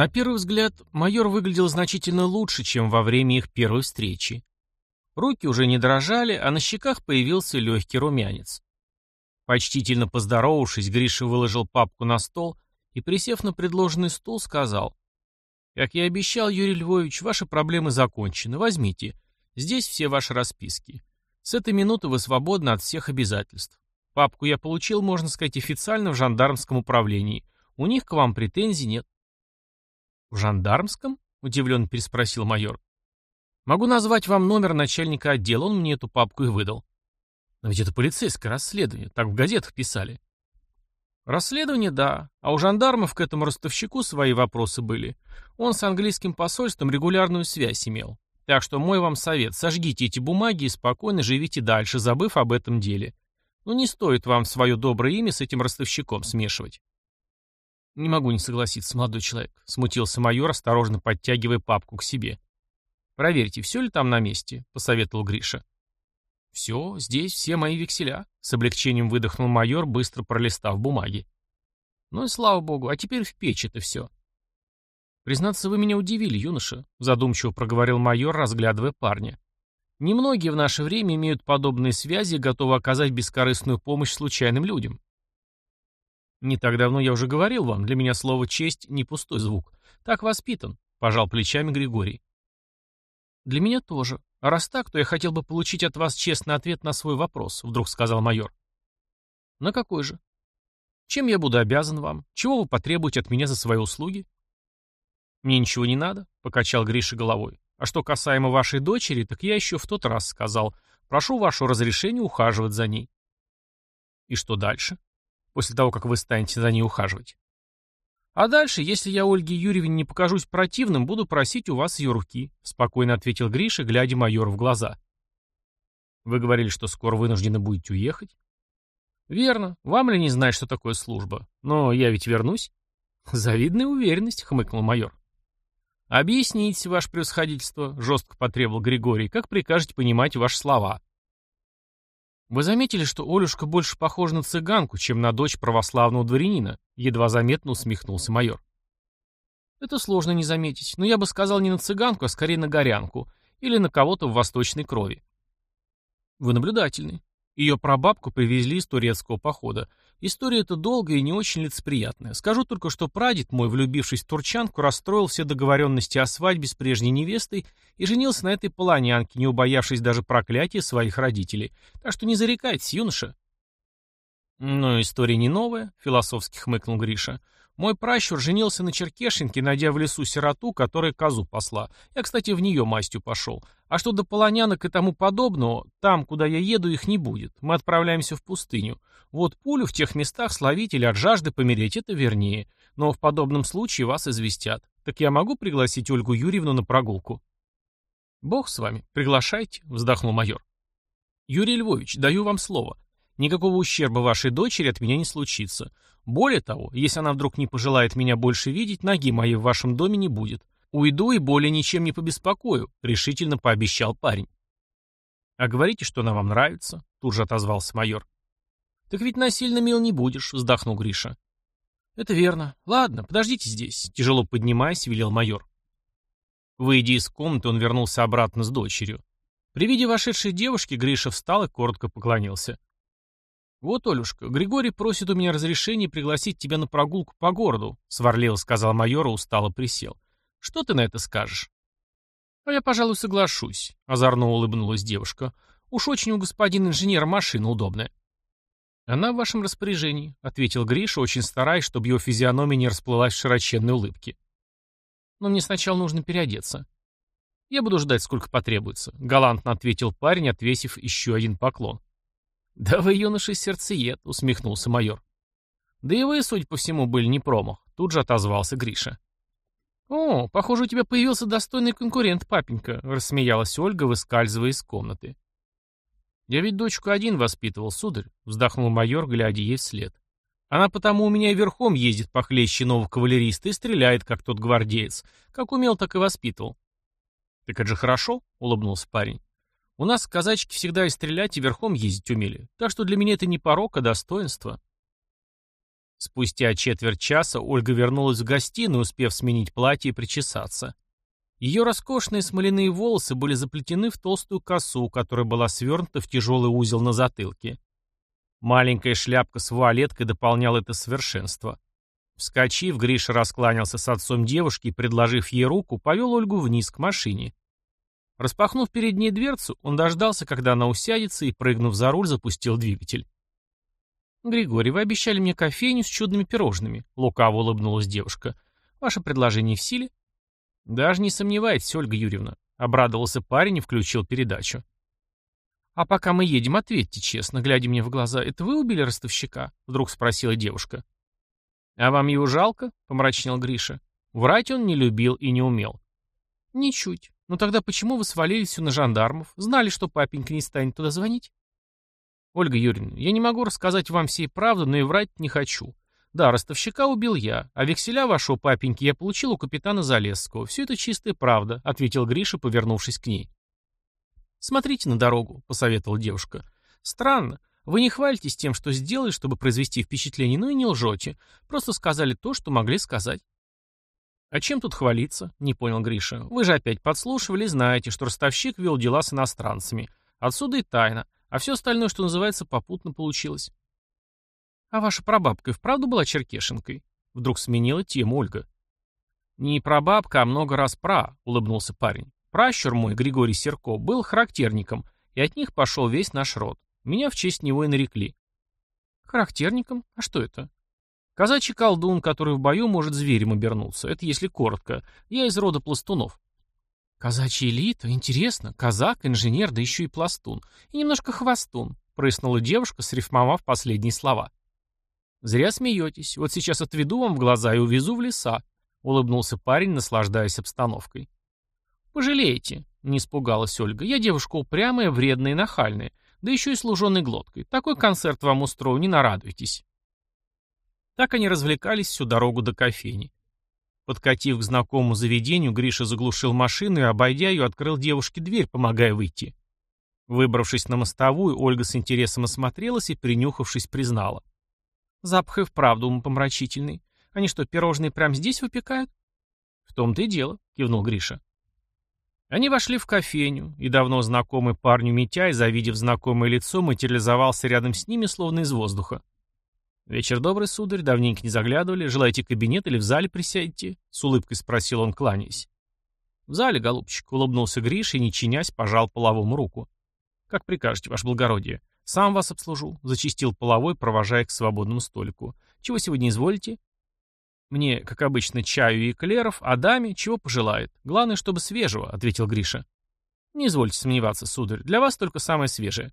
На первый взгляд, майор выглядел значительно лучше, чем во время их первой встречи. Руки уже не дрожали, а на щеках появился легкий румянец. Почтительно поздоровавшись, Гриша выложил папку на стол и, присев на предложенный стул, сказал. «Как я обещал, Юрий Львович, ваши проблемы закончены. Возьмите. Здесь все ваши расписки. С этой минуты вы свободны от всех обязательств. Папку я получил, можно сказать, официально в жандармском управлении. У них к вам претензий нет». «В жандармском?» — удивленно переспросил майор. «Могу назвать вам номер начальника отдела, он мне эту папку и выдал». «Но ведь это полицейское расследование, так в газетах писали». «Расследование, да. А у жандармов к этому ростовщику свои вопросы были. Он с английским посольством регулярную связь имел. Так что мой вам совет, сожгите эти бумаги и спокойно живите дальше, забыв об этом деле. Ну не стоит вам свое доброе имя с этим ростовщиком смешивать». «Не могу не согласиться, молодой человек», — смутился майор, осторожно подтягивая папку к себе. «Проверьте, все ли там на месте», — посоветовал Гриша. «Все, здесь все мои векселя», — с облегчением выдохнул майор, быстро пролистав бумаги. «Ну и слава богу, а теперь в печь это все». «Признаться, вы меня удивили, юноша», — задумчиво проговорил майор, разглядывая парня. «Немногие в наше время имеют подобные связи и готовы оказать бескорыстную помощь случайным людям. «Не так давно я уже говорил вам, для меня слово «честь» не пустой звук. Так воспитан», — пожал плечами Григорий. «Для меня тоже. А раз так, то я хотел бы получить от вас честный ответ на свой вопрос», — вдруг сказал майор. «На какой же? Чем я буду обязан вам? Чего вы потребуете от меня за свои услуги?» «Мне ничего не надо», — покачал Гриша головой. «А что касаемо вашей дочери, так я еще в тот раз сказал. Прошу вашего разрешения ухаживать за ней». «И что дальше?» После того, как вы станете за ней ухаживать. А дальше, если я Ольге Юрьевне не покажусь противным, буду просить у вас ее руки», — спокойно ответил Гриша, глядя майору в глаза. «Вы говорили, что скоро вынуждены будете уехать?» «Верно. Вам ли не знать, что такое служба? Но я ведь вернусь». «Завидная уверенность», — хмыкнул майор. «Объясните, ваше превосходительство», — жестко потребовал Григорий, «как прикажете понимать ваши слова». «Вы заметили, что Олюшка больше похожа на цыганку, чем на дочь православного дворянина?» Едва заметно усмехнулся майор. «Это сложно не заметить, но я бы сказал не на цыганку, а скорее на горянку или на кого-то в восточной крови». «Вы наблюдательны. Ее прабабку привезли из турецкого похода. История эта долгая и не очень лицеприятная. Скажу только, что прадед мой, влюбившись в турчанку, расстроил все договоренности о свадьбе с прежней невестой и женился на этой полонянке, не убоявшись даже проклятия своих родителей. Так что не зарекайтесь, юноша. «Но история не новая», — философски хмыкнул Гриша. «Мой пращур женился на черкешенке, найдя в лесу сироту, которая козу посла. Я, кстати, в нее мастью пошел. А что до полонянок и тому подобного, там, куда я еду, их не будет. Мы отправляемся в пустыню. Вот пулю в тех местах словить или от жажды помереть — это вернее. Но в подобном случае вас известят. Так я могу пригласить Ольгу Юрьевну на прогулку?» «Бог с вами. Приглашайте», — вздохнул майор. «Юрий Львович, даю вам слово. Никакого ущерба вашей дочери от меня не случится. Более того, если она вдруг не пожелает меня больше видеть, ноги моей в вашем доме не будет. Уйду и более ничем не побеспокою», — решительно пообещал парень. «А говорите, что она вам нравится», — тут же отозвался майор. «Так ведь насильно мил не будешь», — вздохнул Гриша. «Это верно. Ладно, подождите здесь», — тяжело поднимаясь, велел майор. Выйдя из комнаты, он вернулся обратно с дочерью. При виде вошедшей девушки Гриша встал и коротко поклонился. «Вот, Олюшка, Григорий просит у меня разрешения пригласить тебя на прогулку по городу», — сварливо сказал майор и устало присел. «Что ты на это скажешь?» «А я, пожалуй, соглашусь», — озорно улыбнулась девушка. «Уж очень у господина инженера машина удобная». «Она в вашем распоряжении», — ответил Гриша, очень стараясь, чтобы его физиономия не расплылась в широченной улыбке. «Но мне сначала нужно переодеться». «Я буду ждать, сколько потребуется», — галантно ответил парень, отвесив еще один поклон. «Да вы, юноша, сердцеед», — усмехнулся майор. «Да и вы, судя по всему, были не промах», — тут же отозвался Гриша. «О, похоже, у тебя появился достойный конкурент, папенька», — рассмеялась Ольга, выскальзывая из комнаты. «Я ведь дочку один воспитывал, сударь», — вздохнул майор, глядя ей вслед. «Она потому у меня и верхом ездит похлеще нового кавалериста и стреляет, как тот гвардеец. Как умел, так и воспитывал». «Так это же хорошо», — улыбнулся парень. У нас казачки всегда и стрелять, и верхом ездить умели, так что для меня это не порок, а достоинство. Спустя четверть часа Ольга вернулась в гостиную, успев сменить платье и причесаться. Ее роскошные смоляные волосы были заплетены в толстую косу, которая была свернута в тяжелый узел на затылке. Маленькая шляпка с вуалеткой дополняла это совершенство. Вскочив, Гриша раскланялся с отцом девушки и, предложив ей руку, повел Ольгу вниз к машине. Распахнув перед ней дверцу, он дождался, когда она усядется, и, прыгнув за руль, запустил двигатель. «Григорий, вы обещали мне кофейню с чудными пирожными», — лукаво улыбнулась девушка. «Ваше предложение в силе?» «Даже не сомневайтесь, Ольга Юрьевна», — обрадовался парень и включил передачу. «А пока мы едем, ответьте честно, глядя мне в глаза, это вы убили ростовщика?» — вдруг спросила девушка. «А вам его жалко?» — помрачнел Гриша. Врать он не любил и не умел. «Ничуть. Но тогда почему вы свалились на жандармов? Знали, что папенька не станет туда звонить?» «Ольга Юрьевна, я не могу рассказать вам всей правды, но и врать не хочу. Да, ростовщика убил я, а векселя вашего папеньки я получил у капитана Залесского. Все это чистая правда», — ответил Гриша, повернувшись к ней. «Смотрите на дорогу», — посоветовала девушка. «Странно. Вы не хвалитесь тем, что сделали, чтобы произвести впечатление, ну и не лжете. Просто сказали то, что могли сказать». «А чем тут хвалиться?» — не понял Гриша. «Вы же опять подслушивали знаете, что ростовщик вел дела с иностранцами. Отсюда и тайна. А все остальное, что называется, попутно получилось. А ваша прабабка и вправду была черкешенкой? Вдруг сменила тему Ольга. Не прабабка, а много раз пра, улыбнулся парень. Пращур мой, Григорий Серко, был характерником, и от них пошел весь наш род. Меня в честь него и нарекли. Характерником? А что это? Казачий колдун, который в бою может зверем обернуться. Это если коротко. Я из рода пластунов. «Казачья элита? Интересно. Казак, инженер, да еще и пластун. И немножко хвостун», — прыснула девушка, срифмовав последние слова. «Зря смеетесь. Вот сейчас отведу вам в глаза и увезу в леса», — улыбнулся парень, наслаждаясь обстановкой. «Пожалеете», — не испугалась Ольга. «Я девушка упрямая, вредная и нахальная, да еще и служенной глоткой. Такой концерт вам устрою, не нарадуйтесь». Так они развлекались всю дорогу до кофейни. Подкатив к знакомому заведению, Гриша заглушил машину и, обойдя ее, открыл девушке дверь, помогая выйти. Выбравшись на мостовую, Ольга с интересом осмотрелась и, принюхавшись, признала. Запах и вправду умопомрачительный. Они что, пирожные прямо здесь выпекают? В том-то и дело, кивнул Гриша. Они вошли в кофейню, и давно знакомый парню Митяй, завидев знакомое лицо, материализовался рядом с ними, словно из воздуха. «Вечер добрый, сударь, давненько не заглядывали. Желаете кабинет или в зале присядете?» — с улыбкой спросил он, кланяясь. «В зале, голубчик», — улыбнулся Гриш и, не чинясь, пожал половому руку. «Как прикажете, ваше благородие. Сам вас обслужу», — зачистил половой, провожая к свободному столику. «Чего сегодня изволите?» «Мне, как обычно, чаю и эклеров, а даме чего пожелает. Главное, чтобы свежего», — ответил Гриша. «Не извольте сомневаться, сударь, для вас только самое свежее».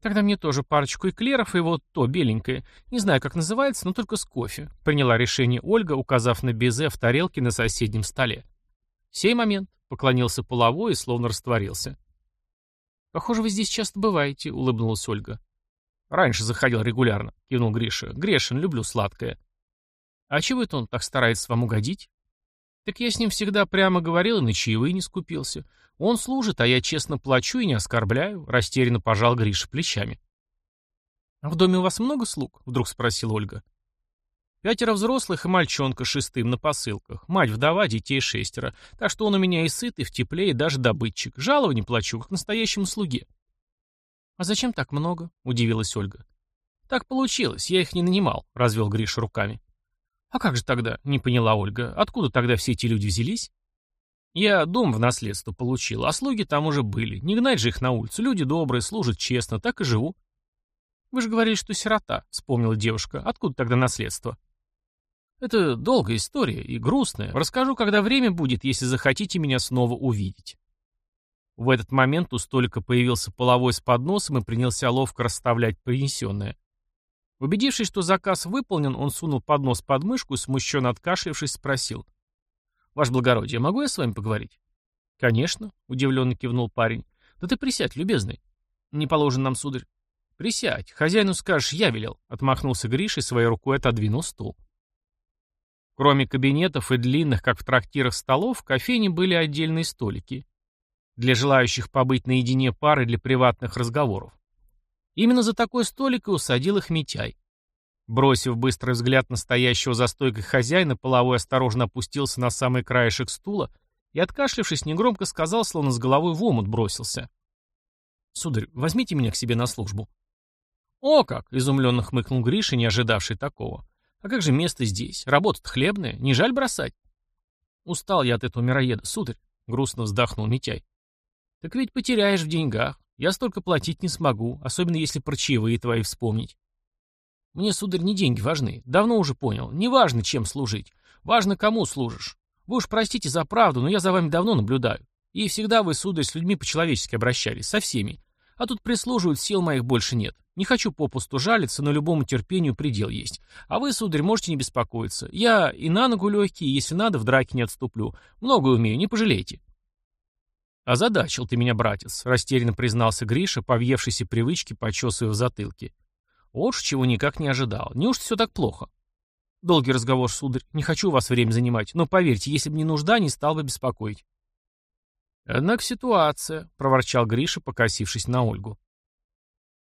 Тогда мне тоже парочку эклеров и вот то беленькое. Не знаю, как называется, но только с кофе. Приняла решение Ольга, указав на безе в тарелке на соседнем столе. сей момент поклонился половой и словно растворился. «Похоже, вы здесь часто бываете», — улыбнулась Ольга. «Раньше заходил регулярно», — кивнул Гриша. «Грешин, люблю сладкое». «А чего это он так старается вам угодить?» «Так я с ним всегда прямо говорил и на чаевые не скупился. Он служит, а я честно плачу и не оскорбляю, растерянно пожал Гриша плечами. «А в доме у вас много слуг?» — вдруг спросила Ольга. «Пятеро взрослых и мальчонка шестым на посылках. Мать вдова, детей шестеро. Так что он у меня и сыт, и в тепле, и даже добытчик. Жалований плачу, как настоящему слуге». «А зачем так много?» — удивилась Ольга. «Так получилось, я их не нанимал», — развел Гриша руками. «А как же тогда?» — не поняла Ольга. «Откуда тогда все эти люди взялись?» Я дом в наследство получил, а слуги там уже были. Не гнать же их на улицу. Люди добрые, служат честно, так и живу. Вы же говорили, что сирота, вспомнила девушка. Откуда тогда наследство? Это долгая история и грустная. Расскажу, когда время будет, если захотите меня снова увидеть. В этот момент у столика появился половой с подносом и принялся ловко расставлять принесенное. Убедившись, что заказ выполнен, он сунул поднос под мышку и, смущенно откашлявшись, спросил — «Ваше благородие, могу я с вами поговорить?» «Конечно», — удивленно кивнул парень. «Да ты присядь, любезный». «Не положен нам, сударь». «Присядь. Хозяину скажешь, я велел», — отмахнулся Гриша и своей рукой отодвинул стул. Кроме кабинетов и длинных, как в трактирах, столов, в кофейне были отдельные столики. Для желающих побыть наедине пары для приватных разговоров. Именно за такой столик и усадил их Митяй. Бросив быстрый взгляд на стоящего за стойкой хозяина, половой осторожно опустился на самый краешек стула и, откашлявшись, негромко сказал, словно с головой в омут бросился. «Сударь, возьмите меня к себе на службу». «О как!» — изумленно хмыкнул Гриша, не ожидавший такого. «А как же место здесь? Работа-то хлебная, не жаль бросать?» «Устал я от этого мироеда, сударь», — грустно вздохнул Митяй. «Так ведь потеряешь в деньгах. Я столько платить не смогу, особенно если про чаевые твои вспомнить». «Мне, сударь, не деньги важны. Давно уже понял. Не важно, чем служить. Важно, кому служишь. Вы уж простите за правду, но я за вами давно наблюдаю. И всегда вы, сударь, с людьми по-человечески обращались, со всеми. А тут прислуживают, сил моих больше нет. Не хочу попусту жалиться, но любому терпению предел есть. А вы, сударь, можете не беспокоиться. Я и на ногу легкий, если надо, в драке не отступлю. Многое умею, не пожалейте. «Озадачил ты меня, братец», — растерянно признался Гриша, повьевшийся привычки, почесывая в затылке. «Вот ж чего никак не ожидал. Неужто все так плохо?» «Долгий разговор, сударь. Не хочу вас время занимать, но поверьте, если бы не нужда, не стал бы беспокоить». «Однако ситуация», — проворчал Гриша, покосившись на Ольгу.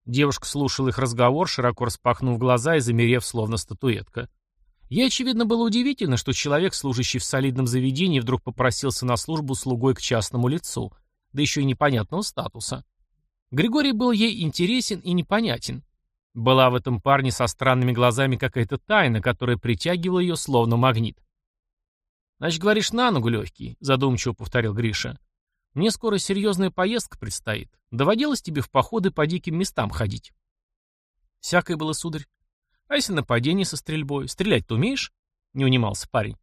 Девушка слушала их разговор, широко распахнув глаза и замерев, словно статуэтка. Ей, очевидно, было удивительно, что человек, служащий в солидном заведении, вдруг попросился на службу слугой к частному лицу, да еще и непонятного статуса. Григорий был ей интересен и непонятен. Была в этом парне со странными глазами какая-то тайна, которая притягивала ее словно магнит. «Значит, говоришь, на ногу легкий», — задумчиво повторил Гриша. «Мне скоро серьезная поездка предстоит. Доводилось тебе в походы по диким местам ходить?» «Всякое было, сударь. А если нападение со стрельбой? Стрелять-то умеешь?» — не унимался парень.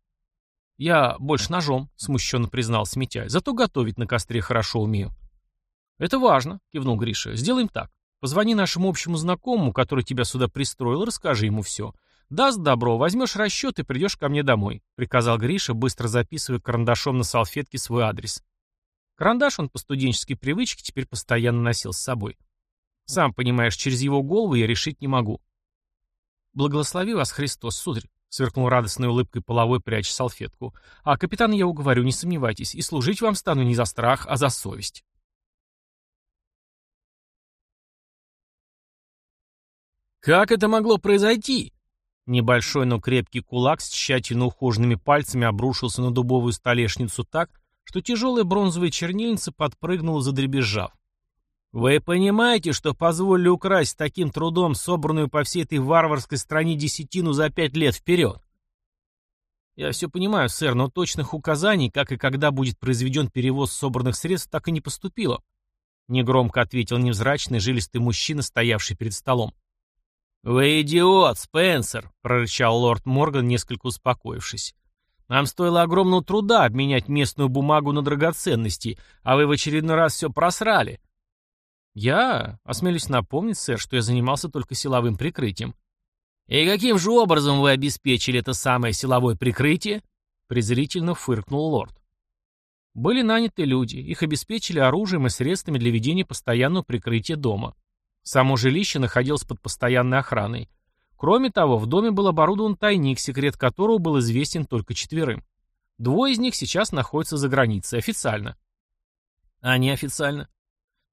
«Я больше ножом», — смущенно признался Митяй. «Зато готовить на костре хорошо умею». «Это важно», — кивнул Гриша. «Сделаем так. Позвони нашему общему знакомому, который тебя сюда пристроил, расскажи ему все. Даст добро, возьмешь расчет и придешь ко мне домой», — приказал Гриша, быстро записывая карандашом на салфетке свой адрес. Карандаш он по студенческой привычке теперь постоянно носил с собой. Сам понимаешь, через его голову я решить не могу. «Благослови вас Христос, сударь», — сверкнул радостной улыбкой половой, пряча салфетку. «А капитан я уговорю, не сомневайтесь, и служить вам стану не за страх, а за совесть». «Как это могло произойти?» Небольшой, но крепкий кулак с тщательно ухоженными пальцами обрушился на дубовую столешницу так, что тяжелая бронзовая чернильница подпрыгнула, задребезжав. «Вы понимаете, что позволили украсть таким трудом собранную по всей этой варварской стране десятину за пять лет вперед?» «Я все понимаю, сэр, но точных указаний, как и когда будет произведен перевоз собранных средств, так и не поступило», — негромко ответил невзрачный жилистый мужчина, стоявший перед столом. «Вы идиот, Спенсер!» — прорычал лорд Морган, несколько успокоившись. «Нам стоило огромного труда обменять местную бумагу на драгоценности, а вы в очередной раз все просрали». «Я осмелюсь напомнить, сэр, что я занимался только силовым прикрытием». «И каким же образом вы обеспечили это самое силовое прикрытие?» — презрительно фыркнул лорд. Были наняты люди, их обеспечили оружием и средствами для ведения постоянного прикрытия дома. Само жилище находилось под постоянной охраной. Кроме того, в доме был оборудован тайник, секрет которого был известен только четверым. Двое из них сейчас находятся за границей, официально. А неофициально?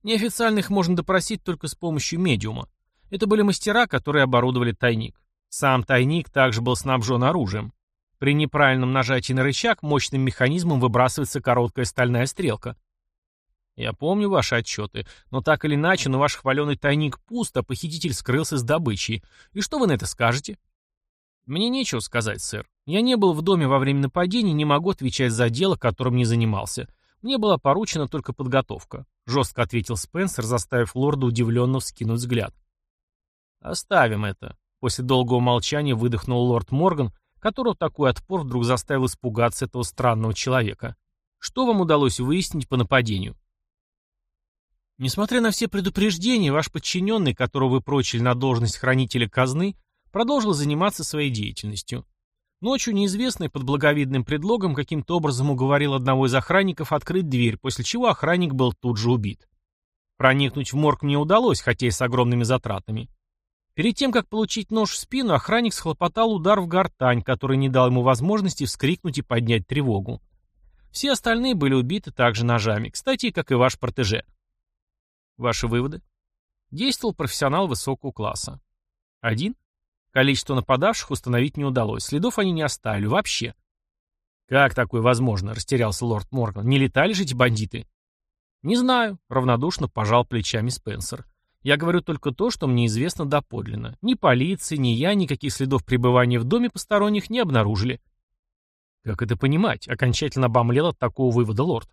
Их можно допросить только с помощью медиума. Это были мастера, которые оборудовали тайник. Сам тайник также был снабжен оружием. При неправильном нажатии на рычаг мощным механизмом выбрасывается короткая стальная стрелка. Я помню ваши отчеты, но так или иначе, но ваш хваленый тайник пуст, а похититель скрылся с добычей. И что вы на это скажете? Мне нечего сказать, сэр. Я не был в доме во время нападения не могу отвечать за дело, которым не занимался. Мне была поручена только подготовка. Жестко ответил Спенсер, заставив лорда удивленно вскинуть взгляд. Оставим это. После долгого молчания выдохнул лорд Морган, которого такой отпор вдруг заставил испугаться этого странного человека. Что вам удалось выяснить по нападению? Несмотря на все предупреждения, ваш подчиненный, которого вы прочили на должность хранителя казны, продолжил заниматься своей деятельностью. Ночью неизвестный под благовидным предлогом каким-то образом уговорил одного из охранников открыть дверь, после чего охранник был тут же убит. Проникнуть в морг мне удалось, хотя и с огромными затратами. Перед тем, как получить нож в спину, охранник схлопотал удар в гортань, который не дал ему возможности вскрикнуть и поднять тревогу. Все остальные были убиты также ножами, кстати, как и ваш протеже. Ваши выводы? Действовал профессионал высокого класса. Один? Количество нападавших установить не удалось, следов они не оставили, вообще. «Как такое возможно?» — растерялся лорд Морган. «Не летали же эти бандиты?» «Не знаю», — равнодушно пожал плечами Спенсер. «Я говорю только то, что мне известно доподлинно. Ни полиция, ни я никаких следов пребывания в доме посторонних не обнаружили». «Как это понимать?» — окончательно обомлел от такого вывода лорд.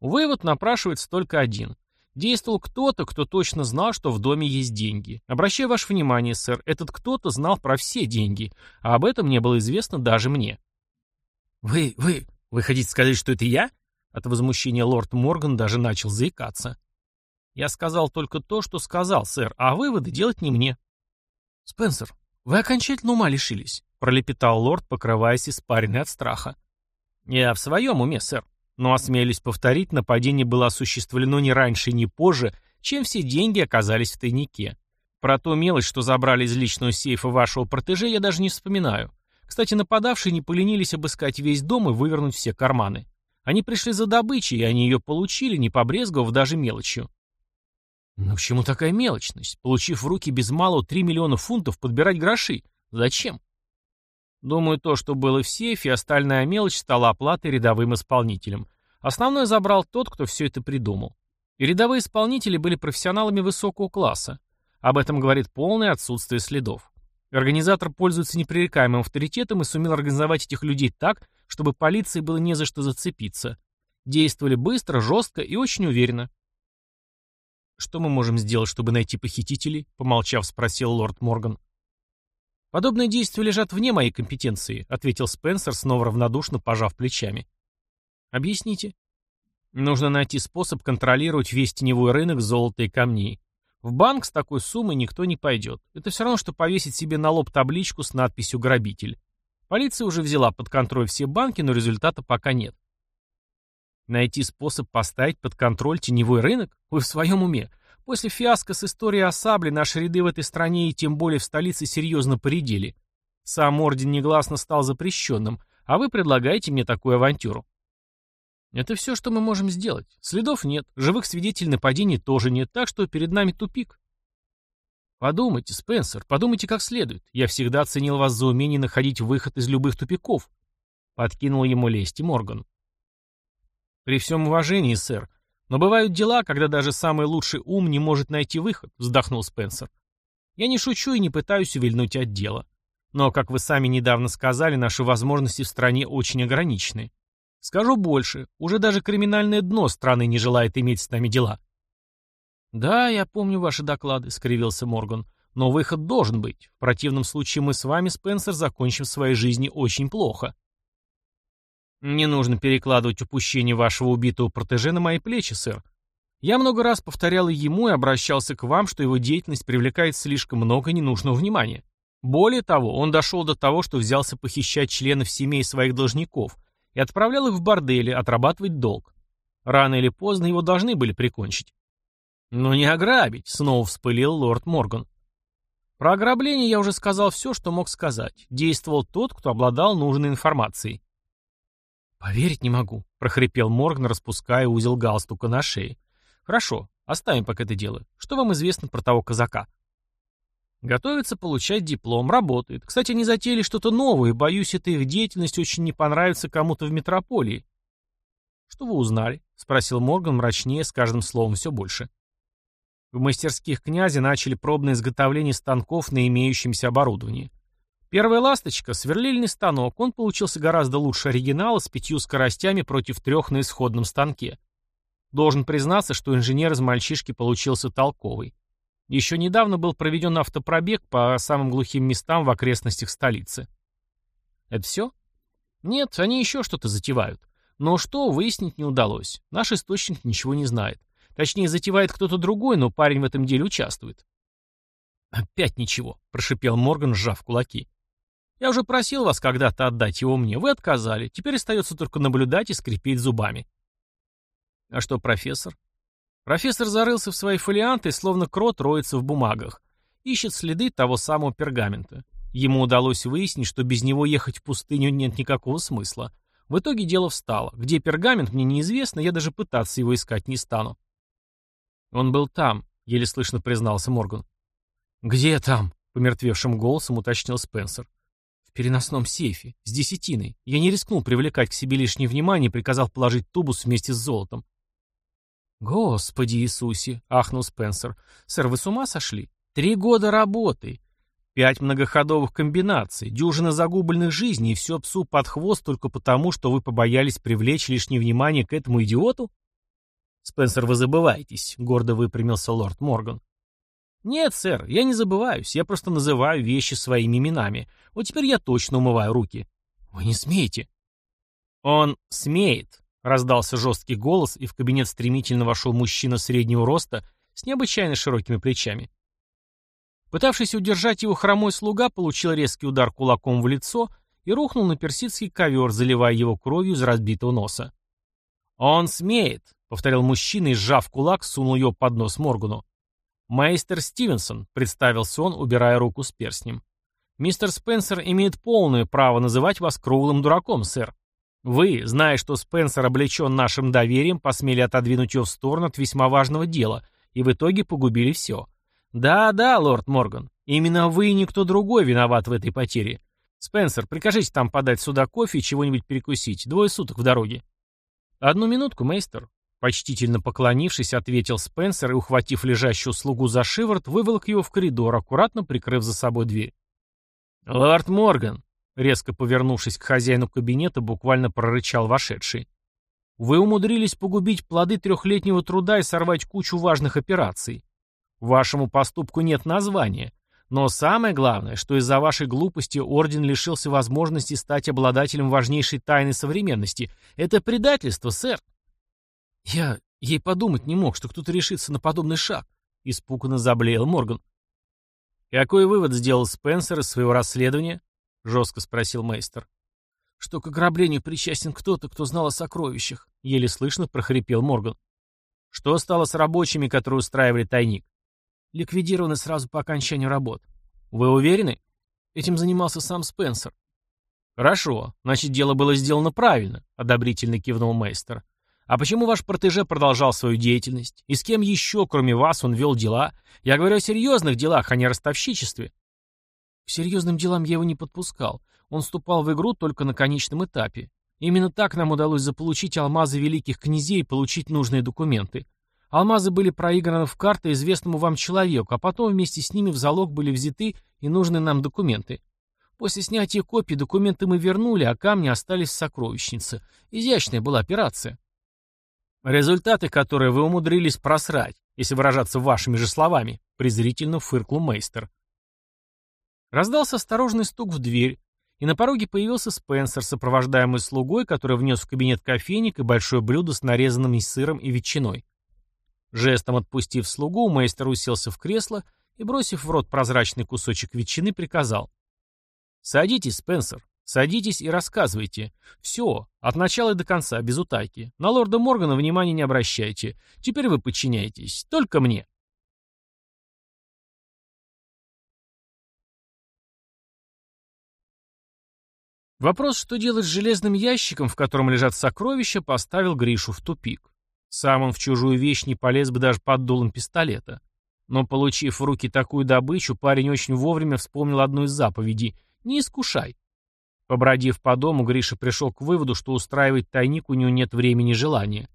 Вывод напрашивается только один. Действовал кто-то, кто точно знал, что в доме есть деньги. Обращаю ваше внимание, сэр, этот кто-то знал про все деньги, а об этом не было известно даже мне. «Вы, вы, вы хотите сказать, что это я?» От возмущения лорд Морган даже начал заикаться. «Я сказал только то, что сказал, сэр, а выводы делать не мне». «Спенсер, вы окончательно ума лишились», — пролепетал лорд, покрываясь испаренной от страха. «Я в своем уме, сэр. Но, осмелюсь повторить, нападение было осуществлено не раньше и не позже, чем все деньги оказались в тайнике. Про ту мелочь, что забрали из личного сейфа вашего протеже, я даже не вспоминаю. Кстати, нападавшие не поленились обыскать весь дом и вывернуть все карманы. Они пришли за добычей, и они ее получили, не побрезговав даже мелочью. Но к чему такая мелочность? Получив в руки без малого 3 миллиона фунтов, подбирать гроши? Зачем? Думаю, то, что было в сейфе, остальная мелочь стала оплатой рядовым исполнителям. Основное забрал тот, кто все это придумал. И рядовые исполнители были профессионалами высокого класса. Об этом говорит полное отсутствие следов. Организатор пользуется непререкаемым авторитетом и сумел организовать этих людей так, чтобы полиции было не за что зацепиться. Действовали быстро, жестко и очень уверенно. «Что мы можем сделать, чтобы найти похитителей?» — помолчав, спросил лорд Морган. «Подобные действия лежат вне моей компетенции», — ответил Спенсер, снова равнодушно пожав плечами. «Объясните». «Нужно найти способ контролировать весь теневой рынок золота и камней. В банк с такой суммой никто не пойдет. Это все равно, что повесить себе на лоб табличку с надписью «Грабитель». Полиция уже взяла под контроль все банки, но результата пока нет. Найти способ поставить под контроль теневой рынок? Вы в своем уме? После фиаско с историей о сабле наши ряды в этой стране и тем более в столице серьезно поредели. Сам орден негласно стал запрещенным, а вы предлагаете мне такую авантюру. Это все, что мы можем сделать. Следов нет, живых свидетелей нападений тоже нет, так что перед нами тупик. Подумайте, Спенсер, подумайте как следует. Я всегда ценил вас за умение находить выход из любых тупиков. Подкинул ему лесть Морган. При всем уважении, сэр, но бывают дела, когда даже самый лучший ум не может найти выход, вздохнул Спенсер. Я не шучу и не пытаюсь увильнуть от дела. Но, как вы сами недавно сказали, наши возможности в стране очень ограничены. Скажу больше, уже даже криминальное дно страны не желает иметь с нами дела. «Да, я помню ваши доклады», — скривился Морган. «Но выход должен быть. В противном случае мы с вами, Спенсер, закончим в своей жизни очень плохо». «Не нужно перекладывать упущение вашего убитого протеже на мои плечи, сэр. Я много раз повторял ему, и обращался к вам, что его деятельность привлекает слишком много ненужного внимания. Более того, он дошел до того, что взялся похищать членов семей своих должников и отправлял их в бордели отрабатывать долг. Рано или поздно его должны были прикончить. «Но не ограбить», — снова вспылил лорд Морган. Про ограбление я уже сказал все, что мог сказать. Действовал тот, кто обладал нужной информацией. «Поверить не могу», — прохрипел Морган, распуская узел галстука на шее. «Хорошо, оставим пока это дело. Что вам известно про того казака?» «Готовится получать диплом, работает. Кстати, они затеяли что-то новое, боюсь, эта их деятельность очень не понравится кому-то в метрополии». «Что вы узнали?» — спросил Морган мрачнее, с каждым словом все больше. В мастерских князя начали пробное изготовление станков на имеющемся оборудовании. Первая «Ласточка» — сверлильный станок, он получился гораздо лучше оригинала с пятью скоростями против трех на исходном станке. Должен признаться, что инженер из мальчишки получился толковый. Еще недавно был проведен автопробег по самым глухим местам в окрестностях столицы. Это все? Нет, они еще что-то затевают. Но что, выяснить не удалось. Наш источник ничего не знает. Точнее, затевает кто-то другой, но парень в этом деле участвует. «Опять ничего», — прошипел Морган, сжав кулаки. Я уже просил вас когда-то отдать его мне, вы отказали. Теперь остается только наблюдать и скрипеть зубами. А что профессор? Профессор зарылся в свои фолианты, словно крот роется в бумагах. Ищет следы того самого пергамента. Ему удалось выяснить, что без него ехать в пустыню нет никакого смысла. В итоге дело встало. Где пергамент, мне неизвестно, я даже пытаться его искать не стану. Он был там, еле слышно признался Морган. Где там? — помертвевшим голосом уточнил Спенсер. Переносном сейфе, с десятиной. Я не рискнул привлекать к себе лишнее внимание и приказал положить тубус вместе с золотом. «Господи Иисусе!» — ахнул Спенсер. «Сэр, вы с ума сошли? Три года работы, пять многоходовых комбинаций, дюжина загубленных жизней и все псу под хвост только потому, что вы побоялись привлечь лишнее внимание к этому идиоту?» «Спенсер, вы забываетесь», — гордо выпрямился лорд Морган. «Нет, сэр, я не забываюсь, я просто называю вещи своими именами. Вот теперь я точно умываю руки». «Вы не смеете». «Он смеет», — раздался жесткий голос, и в кабинет стремительно вошел мужчина среднего роста с необычайно широкими плечами. Пытавшийся удержать его хромой слуга получил резкий удар кулаком в лицо и рухнул на персидский ковер, заливая его кровью из разбитого носа. «Он смеет», — повторил мужчина и, сжав кулак, сунул ее под нос Моргану. «Мейстер Стивенсон», — представился он, убирая руку с перстнем. «Мистер Спенсер имеет полное право называть вас круглым дураком, сэр. Вы, зная, что Спенсер облечен нашим доверием, посмели отодвинуть его в сторону от весьма важного дела, и в итоге погубили все. Да-да, лорд Морган, именно вы и никто другой виноват в этой потере. Спенсер, прикажите там подать сюда кофе и чего-нибудь перекусить. Двое суток в дороге. Одну минутку, мейстер. Почтительно поклонившись, ответил Спенсер и, ухватив лежащую слугу за шиворот, выволок его в коридор, аккуратно прикрыв за собой дверь. «Лорд Морган!» Резко повернувшись к хозяину кабинета, буквально прорычал вошедший. «Вы умудрились погубить плоды трехлетнего труда и сорвать кучу важных операций. Вашему поступку нет названия. Но самое главное, что из-за вашей глупости Орден лишился возможности стать обладателем важнейшей тайны современности. Это предательство, сэр. Я ей подумать не мог, что кто-то решится на подобный шаг. Испуганно заблеял Морган. Какой вывод сделал Спенсер из своего расследования? Жестко спросил мейстер. Что к ограблению причастен кто-то, кто знал о сокровищах. Еле слышно прохрипел Морган. Что стало с рабочими, которые устраивали тайник? ликвидированы сразу по окончанию работ. Вы уверены? Этим занимался сам Спенсер. Хорошо, значит, дело было сделано правильно, одобрительно кивнул мейстер. А почему ваш протеже продолжал свою деятельность? И с кем еще, кроме вас, он вел дела? Я говорю о серьезных делах, а не о ростовщичестве. К серьезным делам я его не подпускал. Он вступал в игру только на конечном этапе. Именно так нам удалось заполучить алмазы великих князей и получить нужные документы. Алмазы были проиграны в карты известному вам человеку, а потом вместе с ними в залог были взяты и нужные нам документы. После снятия копий документы мы вернули, а камни остались в сокровищнице. Изящная была операция. Результаты, которые вы умудрились просрать, если выражаться вашими же словами, презрительно фыркнул мейстер. Раздался осторожный стук в дверь, и на пороге появился Спенсер, сопровождаемый слугой, который внес в кабинет кофейник и большое блюдо с нарезанным сыром и ветчиной. Жестом отпустив слугу, мейстер уселся в кресло и, бросив в рот прозрачный кусочек ветчины, приказал. «Садитесь, Спенсер, садитесь и рассказывайте. Все, от начала и до конца, без утайки. На лорда Моргана внимания не обращайте. Теперь вы подчиняетесь. Только мне». Вопрос, что делать с железным ящиком, в котором лежат сокровища, поставил Гришу в тупик. Сам он в чужую вещь не полез бы даже под дулом пистолета. Но, получив в руки такую добычу, парень очень вовремя вспомнил одну из заповедей «Не искушай». Побродив по дому, Гриша пришел к выводу, что устраивать тайник у него нет времени и желания.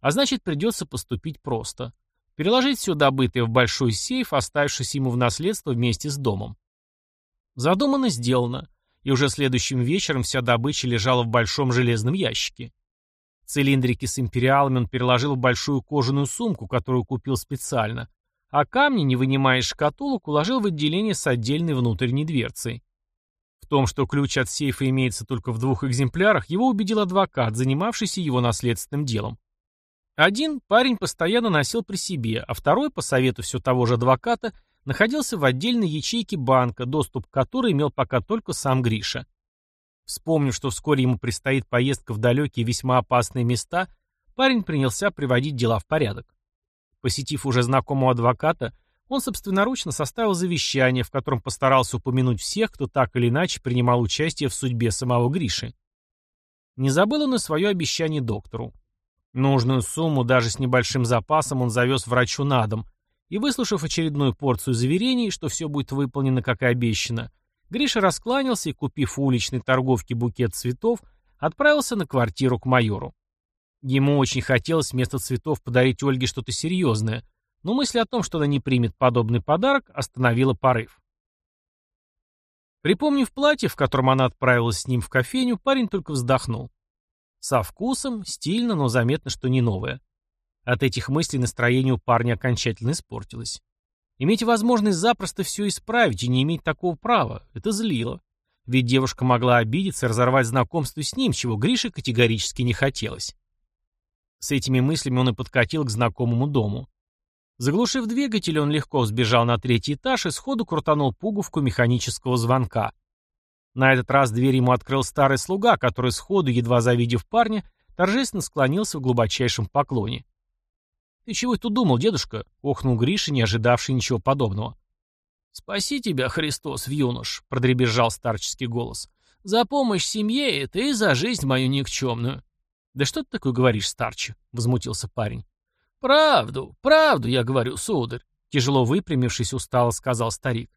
А значит, придется поступить просто. Переложить все добытое в большой сейф, оставшись ему в наследство вместе с домом. Задумано сделано, и уже следующим вечером вся добыча лежала в большом железном ящике. Цилиндрики с империалами он переложил в большую кожаную сумку, которую купил специально, а камни, не вынимая из шкатулок, уложил в отделение с отдельной внутренней дверцей. В том, что ключ от сейфа имеется только в двух экземплярах, его убедил адвокат, занимавшийся его наследственным делом. Один парень постоянно носил при себе, а второй, по совету все того же адвоката, находился в отдельной ячейке банка, доступ к которой имел пока только сам Гриша. Вспомнив, что вскоре ему предстоит поездка в далекие весьма опасные места, парень принялся приводить дела в порядок. Посетив уже знакомого адвоката, он собственноручно составил завещание, в котором постарался упомянуть всех, кто так или иначе принимал участие в судьбе самого Гриши. Не забыл он и свое обещание доктору. Нужную сумму даже с небольшим запасом он завез врачу на дом, И выслушав очередную порцию заверений, что все будет выполнено, как и обещано, Гриша раскланялся и, купив у уличной торговки букет цветов, отправился на квартиру к майору. Ему очень хотелось вместо цветов подарить Ольге что-то серьезное, но мысль о том, что она не примет подобный подарок, остановила порыв. Припомнив платье, в котором она отправилась с ним в кофейню, парень только вздохнул. Со вкусом, стильно, но заметно, что не новое. От этих мыслей настроение у парня окончательно испортилось. Иметь возможность запросто все исправить и не иметь такого права — это злило. Ведь девушка могла обидеться и разорвать знакомство с ним, чего Грише категорически не хотелось. С этими мыслями он и подкатил к знакомому дому. Заглушив двигатель, он легко сбежал на третий этаж и сходу крутанул пуговку механического звонка. На этот раз дверь ему открыл старый слуга, который сходу, едва завидев парня, торжественно склонился в глубочайшем поклоне. «Ты чего тут думал, дедушка?» — охнул Гриша, не ожидавший ничего подобного. «Спаси тебя, Христос, в юнош!» — продребезжал старческий голос. «За помощь семье и за жизнь мою никчемную». «Да что ты такое говоришь, старче?» — возмутился парень. «Правду, правду, я говорю, сударь», — тяжело выпрямившись, устало сказал старик.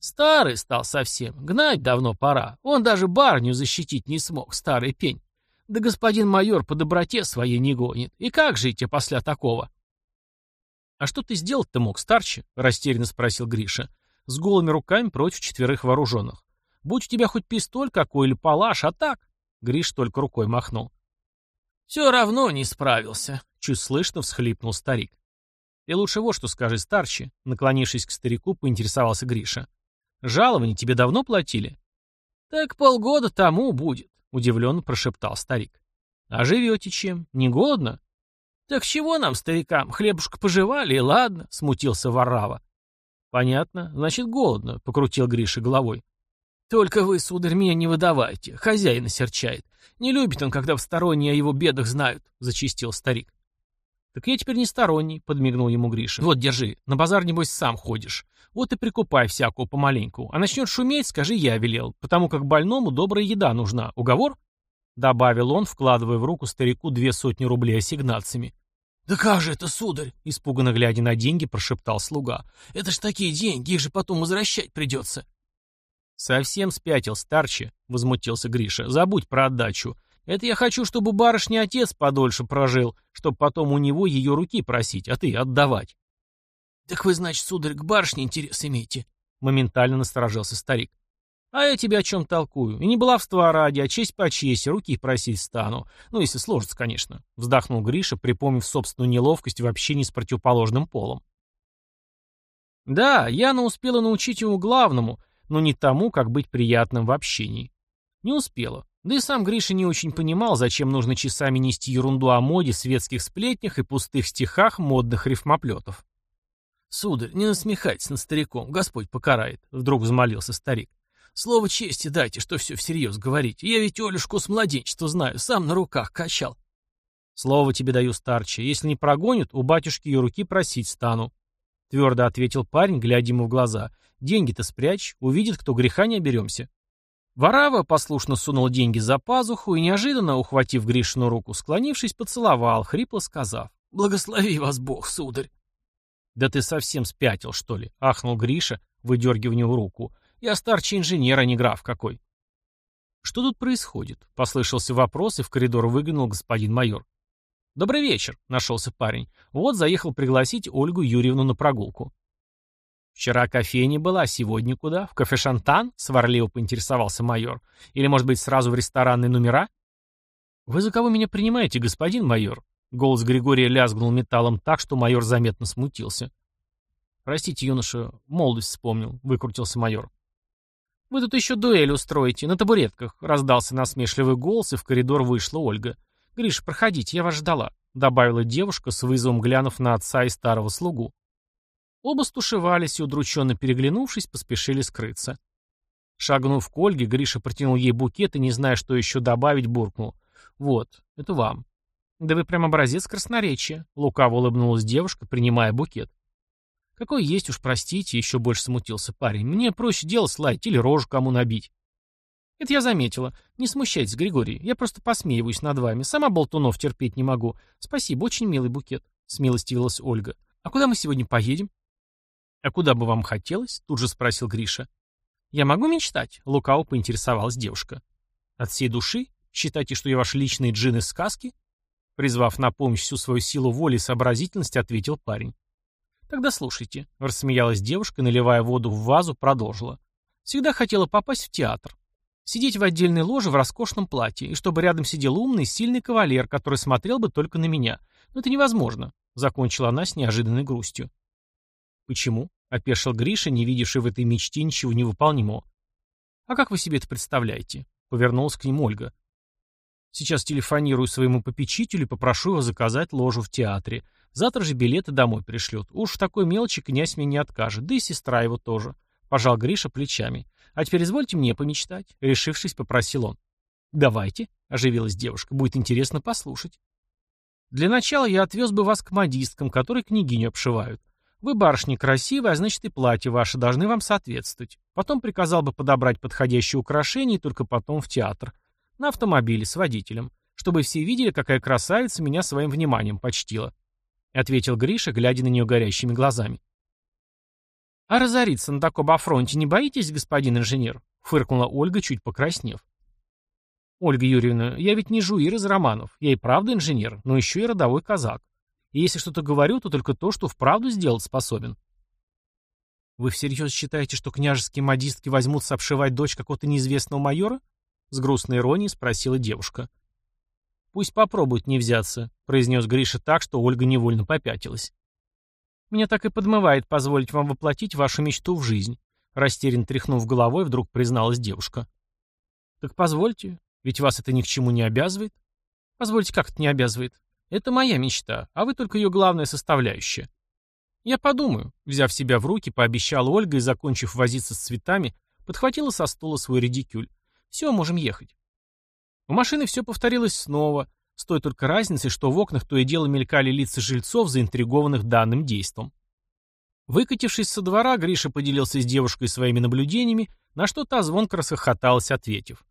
«Старый стал совсем, гнать давно пора. Он даже барню защитить не смог, старый пень. Да господин майор по доброте своей не гонит. И как жить после такого?» «А что ты сделать-то мог, старче?» — растерянно спросил Гриша. «С голыми руками против четверых вооруженных. Будь у тебя хоть пистоль какой или палаш, а так...» Гриш только рукой махнул. «Все равно не справился», — чуть слышно всхлипнул старик. «Ты лучше вот что скажи, старче», — наклонившись к старику, поинтересовался Гриша. «Жалование тебе давно платили?» «Так полгода тому будет», — удивленно прошептал старик. «А живете чем? Не голодно?» «Так чего нам, старикам, хлебушка пожевали, и ладно», — смутился Варрава. «Понятно, значит, голодно», — покрутил Гриша головой. «Только вы, сударь, меня не выдавайте. Хозяин осерчает. Не любит он, когда посторонние о его бедах знают», — зачистил старик. «Так я теперь не сторонний», — подмигнул ему Гриша. «Вот, держи. На базар, небось, сам ходишь. Вот и прикупай всякую помаленьку. А начнет шуметь, скажи, я велел, потому как больному добрая еда нужна. Уговор?» Добавил он, вкладывая в руку старику две сотни рублей ассигнациями. «Да как же это, сударь?» — испуганно глядя на деньги, прошептал слуга. «Это ж такие деньги, их же потом возвращать придется». «Совсем спятил, старче», — возмутился Гриша. «Забудь про отдачу. Это я хочу, чтобы барышня отец подольше прожил, чтобы потом у него ее руки просить, а ты отдавать». «Так вы, значит, сударь, к барышне интерес имеете?» — моментально насторожился старик. «А я тебе о чем толкую? И не баловства ради, а честь по чести, руки просить стану. Ну, если сложится, конечно», — вздохнул Гриша, припомнив собственную неловкость в общении с противоположным полом. Да, Яна успела научить его главному — но не тому, как быть приятным в общении. Не успела. Да и сам Гриша не очень понимал, зачем нужно часами нести ерунду о моде, светских сплетнях и пустых стихах модных рифмоплетов. «Сударь, не насмехайтесь над стариком, Господь покарает», — вдруг взмолился старик. «Слово чести дайте, что все всерьез говорите. Я ведь Олюшку с младенчества знаю, сам на руках качал». «Слово тебе даю, старче. Если не прогонят, у батюшки ее руки просить стану», — твердо ответил парень, глядя ему в глаза. Деньги-то спрячь, увидит, кто греха не оберемся. Варава послушно сунул деньги за пазуху и, неожиданно, ухватив Гришину руку, склонившись, поцеловал, хрипло сказав. «Благослови вас Бог, сударь!» «Да ты совсем спятил, что ли?» — ахнул Гриша, выдергивая него руку. «Я старче инженер, а не граф какой». «Что тут происходит?» — послышался вопрос, и в коридор выглянул господин майор. «Добрый вечер», — нашелся парень. «Вот заехал пригласить Ольгу Юрьевну на прогулку». «Вчера кофейня была, сегодня куда? В кафе «Шантан»?» — сварливо поинтересовался майор. «Или, может быть, сразу в ресторанные номера?» «Вы за кого меня принимаете, господин майор?» Голос Григория лязгнул металлом так, что майор заметно смутился. «Простите, юноша, молодость вспомнил», — выкрутился майор. «Вы тут еще дуэль устроите, на табуретках», — раздался насмешливый голос, и в коридор вышла Ольга. «Гриш, проходите, я вас ждала», — добавила девушка, с вызовом глянув на отца и старого слугу. Оба стушевались и, удрученно переглянувшись, поспешили скрыться. Шагнув к Ольге, Гриша протянул ей букет и, не зная, что еще добавить, буркнул. «Вот, это вам». «Да вы прям образец красноречия», — лукаво улыбнулась девушка, принимая букет. «Какой есть уж, простите», — еще больше смутился парень. «Мне проще дело слать или рожу кому набить». «Это я заметила. Не смущайтесь, Григорий. Я просто посмеиваюсь над вами. Сама болтунов терпеть не могу. Спасибо, очень милый букет», — смилостивилась Ольга. «А куда мы сегодня поедем?» «А куда бы вам хотелось?» — тут же спросил Гриша. «Я могу мечтать?» — лукаво поинтересовалась девушка. «От всей души? Считайте, что я ваш личный джин из сказки?» Призвав на помощь всю свою силу воли и сообразительности, ответил парень. «Тогда слушайте», — рассмеялась девушка, наливая воду в вазу, продолжила. «Всегда хотела попасть в театр. Сидеть в отдельной ложе в роскошном платье, и чтобы рядом сидел умный, сильный кавалер, который смотрел бы только на меня. Но это невозможно», — закончила она с неожиданной грустью. «Почему?» — опешил Гриша, не видевший в этой мечте ничего невыполнимого. «А как вы себе это представляете?» — повернулась к нему Ольга. «Сейчас телефонирую своему попечителю и попрошу его заказать ложу в театре. Завтра же билеты домой пришлют. Уж в такой мелочи князь мне не откажет, да и сестра его тоже». Пожал Гриша плечами. «А теперь извольте мне помечтать», — решившись, попросил он. «Давайте», — оживилась девушка, — «будет интересно послушать». «Для начала я отвез бы вас к модисткам, которые княгиню обшивают. Вы, барышня, красивая, а значит и платье ваше должны вам соответствовать. Потом приказал бы подобрать подходящие украшения и только потом в театр. На автомобиле с водителем. Чтобы все видели, какая красавица меня своим вниманием почтила. Ответил Гриша, глядя на нее горящими глазами. «А разориться на таком афронте не боитесь, господин инженер?» — фыркнула Ольга, чуть покраснев. «Ольга Юрьевна, я ведь не жуир из романов. Я и правда инженер, но еще и родовой казак. И если что-то говорю, то только то, что вправду сделать способен. Вы всерьез считаете, что княжеские модистки возьмутся обшивать дочь какого-то неизвестного майора? С грустной иронией спросила девушка. Пусть попробуют не взяться, произнес Гриша так, что Ольга невольно попятилась. Меня так и подмывает позволить вам воплотить вашу мечту в жизнь. Растерян тряхнув головой, вдруг призналась девушка. Так позвольте, ведь вас это ни к чему не обязывает. Позвольте, как это не обязывает? Это моя мечта, а вы только ее главная составляющая. Я подумаю, взяв себя в руки, пообещала Ольга и, закончив возиться с цветами, подхватила со стула свой редикюль. Все, можем ехать. У машины все повторилось снова, с той только разницей, что в окнах то и дело мелькали лица жильцов, заинтригованных данным действом. Выкатившись со двора, Гриша поделился с девушкой своими наблюдениями, на что та звонко расхохоталась, ответив.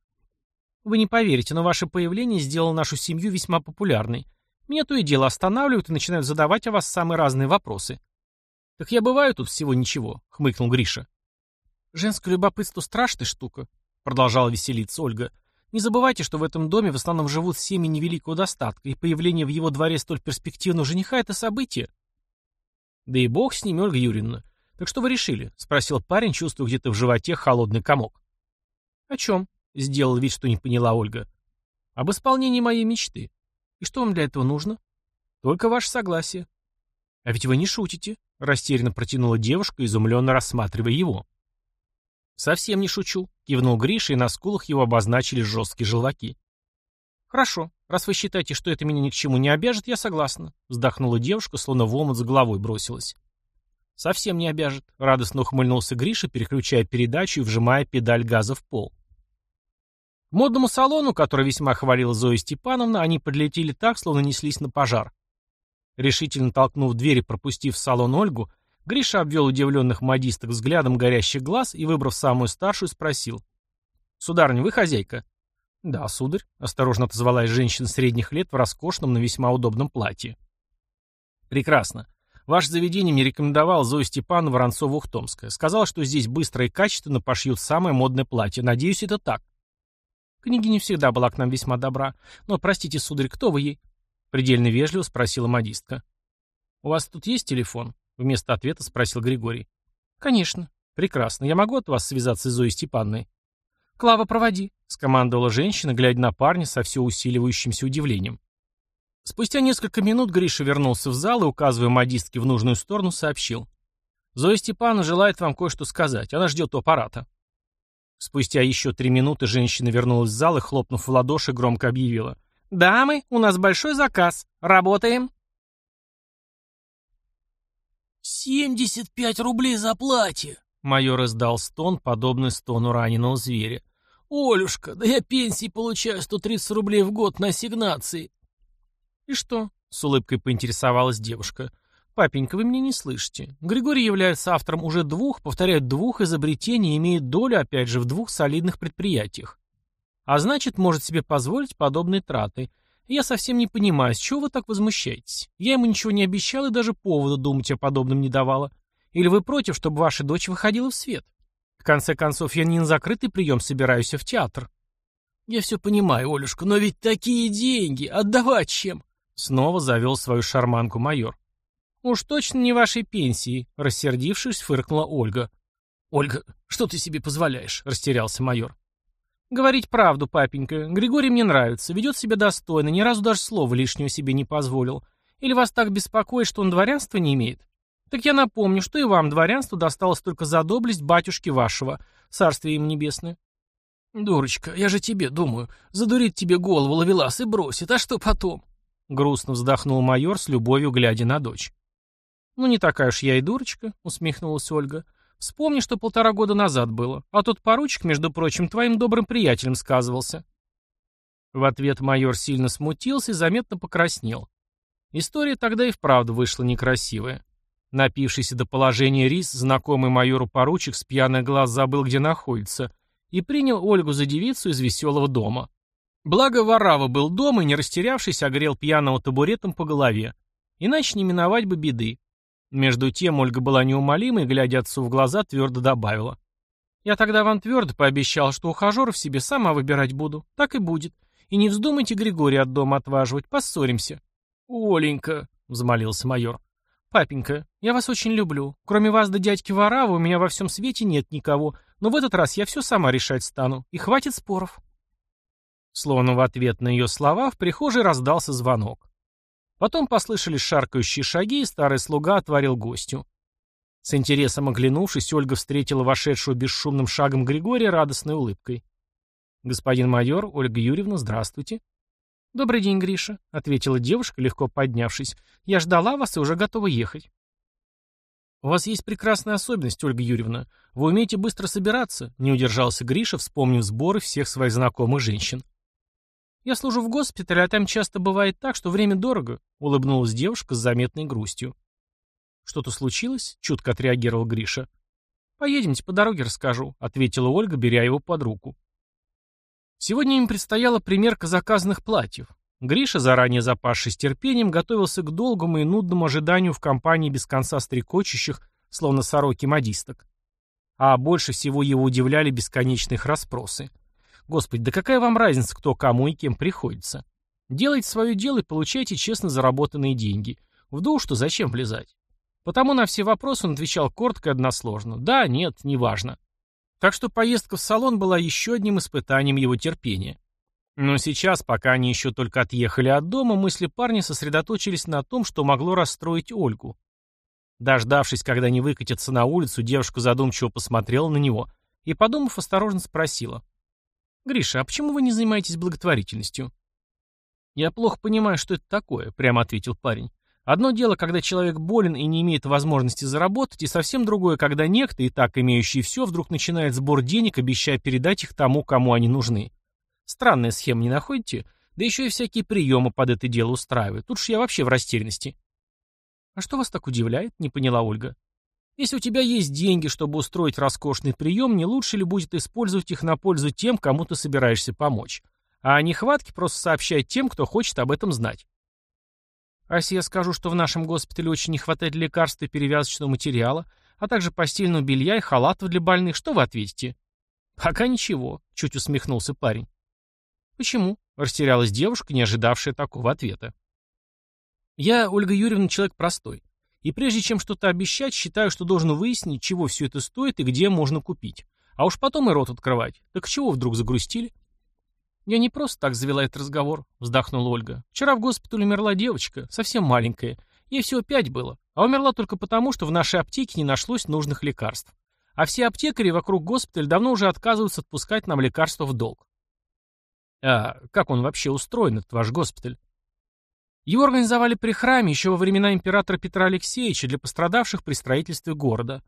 «Вы не поверите, но ваше появление сделало нашу семью весьма популярной. Меня то и дело останавливают и начинают задавать о вас самые разные вопросы. «Так я бываю тут всего ничего», — хмыкнул Гриша. «Женское любопытство страшная штука», — продолжала веселиться Ольга. «Не забывайте, что в этом доме в основном живут семьи невеликого достатка, и появление в его дворе столь перспективного жениха — это событие». «Да и бог с ними, Ольга Юрьевна. Так что вы решили?» — спросил парень, чувствуя где-то в животе холодный комок. «О чем?» — сделал вид, что не поняла Ольга. «Об исполнении моей мечты. И что вам для этого нужно? Только ваше согласие. А ведь вы не шутите, растерянно протянула девушка, изумленно рассматривая его. Совсем не шучу, кивнул Гриша, и на скулах его обозначили жесткие желваки. Хорошо, раз вы считаете, что это меня ни к чему не обяжет, я согласна, вздохнула девушка, словно в омут с головой бросилась. «Совсем не обяжет», — радостно ухмыльнулся Гриша, переключая передачу и вжимая педаль газа в пол модному салону, который весьма хвалила Зоя Степановна, они подлетели так, словно неслись на пожар. Решительно толкнув дверь и пропустив в салон Ольгу, Гриша обвел удивленных модисток взглядом горящих глаз и, выбрав самую старшую, спросил. «Сударыня, вы хозяйка?» «Да, сударь», — осторожно отозвалась женщина средних лет в роскошном, но весьма удобном платье. «Прекрасно. Ваше заведение мне рекомендовал Зоя Степановна Воронцова-Ухтомская. Сказала, что здесь быстро и качественно пошьют самое модное платье. Надеюсь, это так». Княгиня всегда была к нам весьма добра. Но, простите, сударь, кто вы ей? Предельно вежливо спросила модистка. У вас тут есть телефон? Вместо ответа спросил Григорий. Конечно. Прекрасно. Я могу от вас связаться с Зоей Степанной? Клава, проводи, скомандовала женщина, глядя на парня со все усиливающимся удивлением. Спустя несколько минут Гриша вернулся в зал и, указывая модистке в нужную сторону, сообщил. «Зоя Степановна желает вам кое-что сказать. Она ждет у аппарата». Спустя еще три минуты женщина вернулась в зал и, хлопнув в ладоши, громко объявила. «Дамы, у нас большой заказ. Работаем!» «Семьдесят пять рублей за платье!» Майор издал стон, подобный стону раненого зверя. «Олюшка, да я пенсии получаю сто тридцать рублей в год на ассигнации!» «И что?» — с улыбкой поинтересовалась девушка. «Папенька, вы меня не слышите. Григорий является автором уже двух, повторяю, двух изобретений и имеет долю, опять же, в двух солидных предприятиях. А значит, может себе позволить подобные траты. я совсем не понимаю, с чего вы так возмущаетесь? Я ему ничего не обещал и даже повода думать о подобном не давала. Или вы против, чтобы ваша дочь выходила в свет? В конце концов, я не на закрытый прием собираюсь, а в театр. Я все понимаю, Олюшка, но ведь такие деньги, отдавать чем? Снова завел свою шарманку майор. «Уж точно не вашей пенсии», — рассердившись, фыркнула Ольга. «Ольга, что ты себе позволяешь?» — растерялся майор. «Говорить правду, папенька. Григорий мне нравится, ведет себя достойно, ни разу даже слова лишнего себе не позволил. Или вас так беспокоит, что он дворянства не имеет? Так я напомню, что и вам дворянство досталось только за доблесть батюшки вашего, царствие им небесное». «Дурочка, я же тебе думаю, задурит тебе голову ловелас и бросит, а что потом?» Грустно вздохнул майор с любовью, глядя на дочь. «Ну, не такая уж я и дурочка», — усмехнулась Ольга. «Вспомни, что полтора года назад было. А тот поручик, между прочим, твоим добрым приятелем сказывался». В ответ майор сильно смутился и заметно покраснел. История тогда и вправду вышла некрасивая. Напившийся до положения рис, знакомый майору поручик с пьяных глаз забыл, где находится, и принял Ольгу за девицу из веселого дома. Благо Варава был дома и, не растерявшись, огрел пьяного табуретом по голове. Иначе не миновать бы беды. Между тем Ольга была неумолима и, глядя отцу в глаза, твердо добавила. «Я тогда вам твердо пообещал, что ухажеров себе сама выбирать буду. Так и будет. И не вздумайте Григория от дома отваживать, поссоримся». «Оленька», — взмолился майор. «Папенька, я вас очень люблю. Кроме вас да дядьки Варавы у меня во всем свете нет никого, но в этот раз я все сама решать стану, и хватит споров». Словно в ответ на ее слова в прихожей раздался звонок. Потом послышались шаркающие шаги, и старый слуга отворил гостю. С интересом оглянувшись, Ольга встретила вошедшего бесшумным шагом Григория радостной улыбкой. «Господин майор, Ольга Юрьевна, здравствуйте». «Добрый день, Гриша», — ответила девушка, легко поднявшись. «Я ждала вас и уже готова ехать». «У вас есть прекрасная особенность, Ольга Юрьевна. Вы умеете быстро собираться», — не удержался Гриша, вспомнив сборы всех своих знакомых женщин. «Я служу в госпитале, а там часто бывает так, что время дорого», — улыбнулась девушка с заметной грустью. «Что-то случилось?» — чутко отреагировал Гриша. «Поедемте, по дороге расскажу», — ответила Ольга, беря его под руку. Сегодня им предстояла примерка заказанных платьев. Гриша, заранее запасшись терпением, готовился к долгому и нудному ожиданию в компании без конца стрекочущих, словно сороки модисток. А больше всего его удивляли бесконечные расспросы. Господи, да какая вам разница, кто кому и кем приходится? Делайте свое дело и получайте честно заработанные деньги. В душу зачем влезать? Потому на все вопросы он отвечал коротко и односложно. Да, нет, неважно. Так что поездка в салон была еще одним испытанием его терпения. Но сейчас, пока они еще только отъехали от дома, мысли парня сосредоточились на том, что могло расстроить Ольгу. Дождавшись, когда они выкатятся на улицу, девушка задумчиво посмотрела на него и, подумав, осторожно спросила. «Гриша, а почему вы не занимаетесь благотворительностью?» «Я плохо понимаю, что это такое», — прямо ответил парень. «Одно дело, когда человек болен и не имеет возможности заработать, и совсем другое, когда некто, и так имеющий все, вдруг начинает сбор денег, обещая передать их тому, кому они нужны. Странная схема, не находите? Да еще и всякие приемы под это дело устраивают. Тут ж я вообще в растерянности». «А что вас так удивляет?» — не поняла Ольга. Если у тебя есть деньги, чтобы устроить роскошный прием, не лучше ли будет использовать их на пользу тем, кому ты собираешься помочь? А нехватки просто сообщать тем, кто хочет об этом знать. А если я скажу, что в нашем госпитале очень не хватает лекарств и перевязочного материала, а также постельного белья и халатов для больных, что вы ответите? Пока ничего, чуть усмехнулся парень. Почему? Растерялась девушка, не ожидавшая такого ответа. Я, Ольга Юрьевна, человек простой. И прежде чем что-то обещать, считаю, что должен выяснить, чего все это стоит и где можно купить. А уж потом и рот открывать. Так чего вдруг загрустили? Я не просто так завела этот разговор, вздохнула Ольга. Вчера в госпитале умерла девочка, совсем маленькая. Ей всего пять было. А умерла только потому, что в нашей аптеке не нашлось нужных лекарств. А все аптекари вокруг госпиталя давно уже отказываются отпускать нам лекарства в долг. А как он вообще устроен, этот ваш госпиталь? Его организовали при храме еще во времена императора Петра Алексеевича для пострадавших при строительстве города.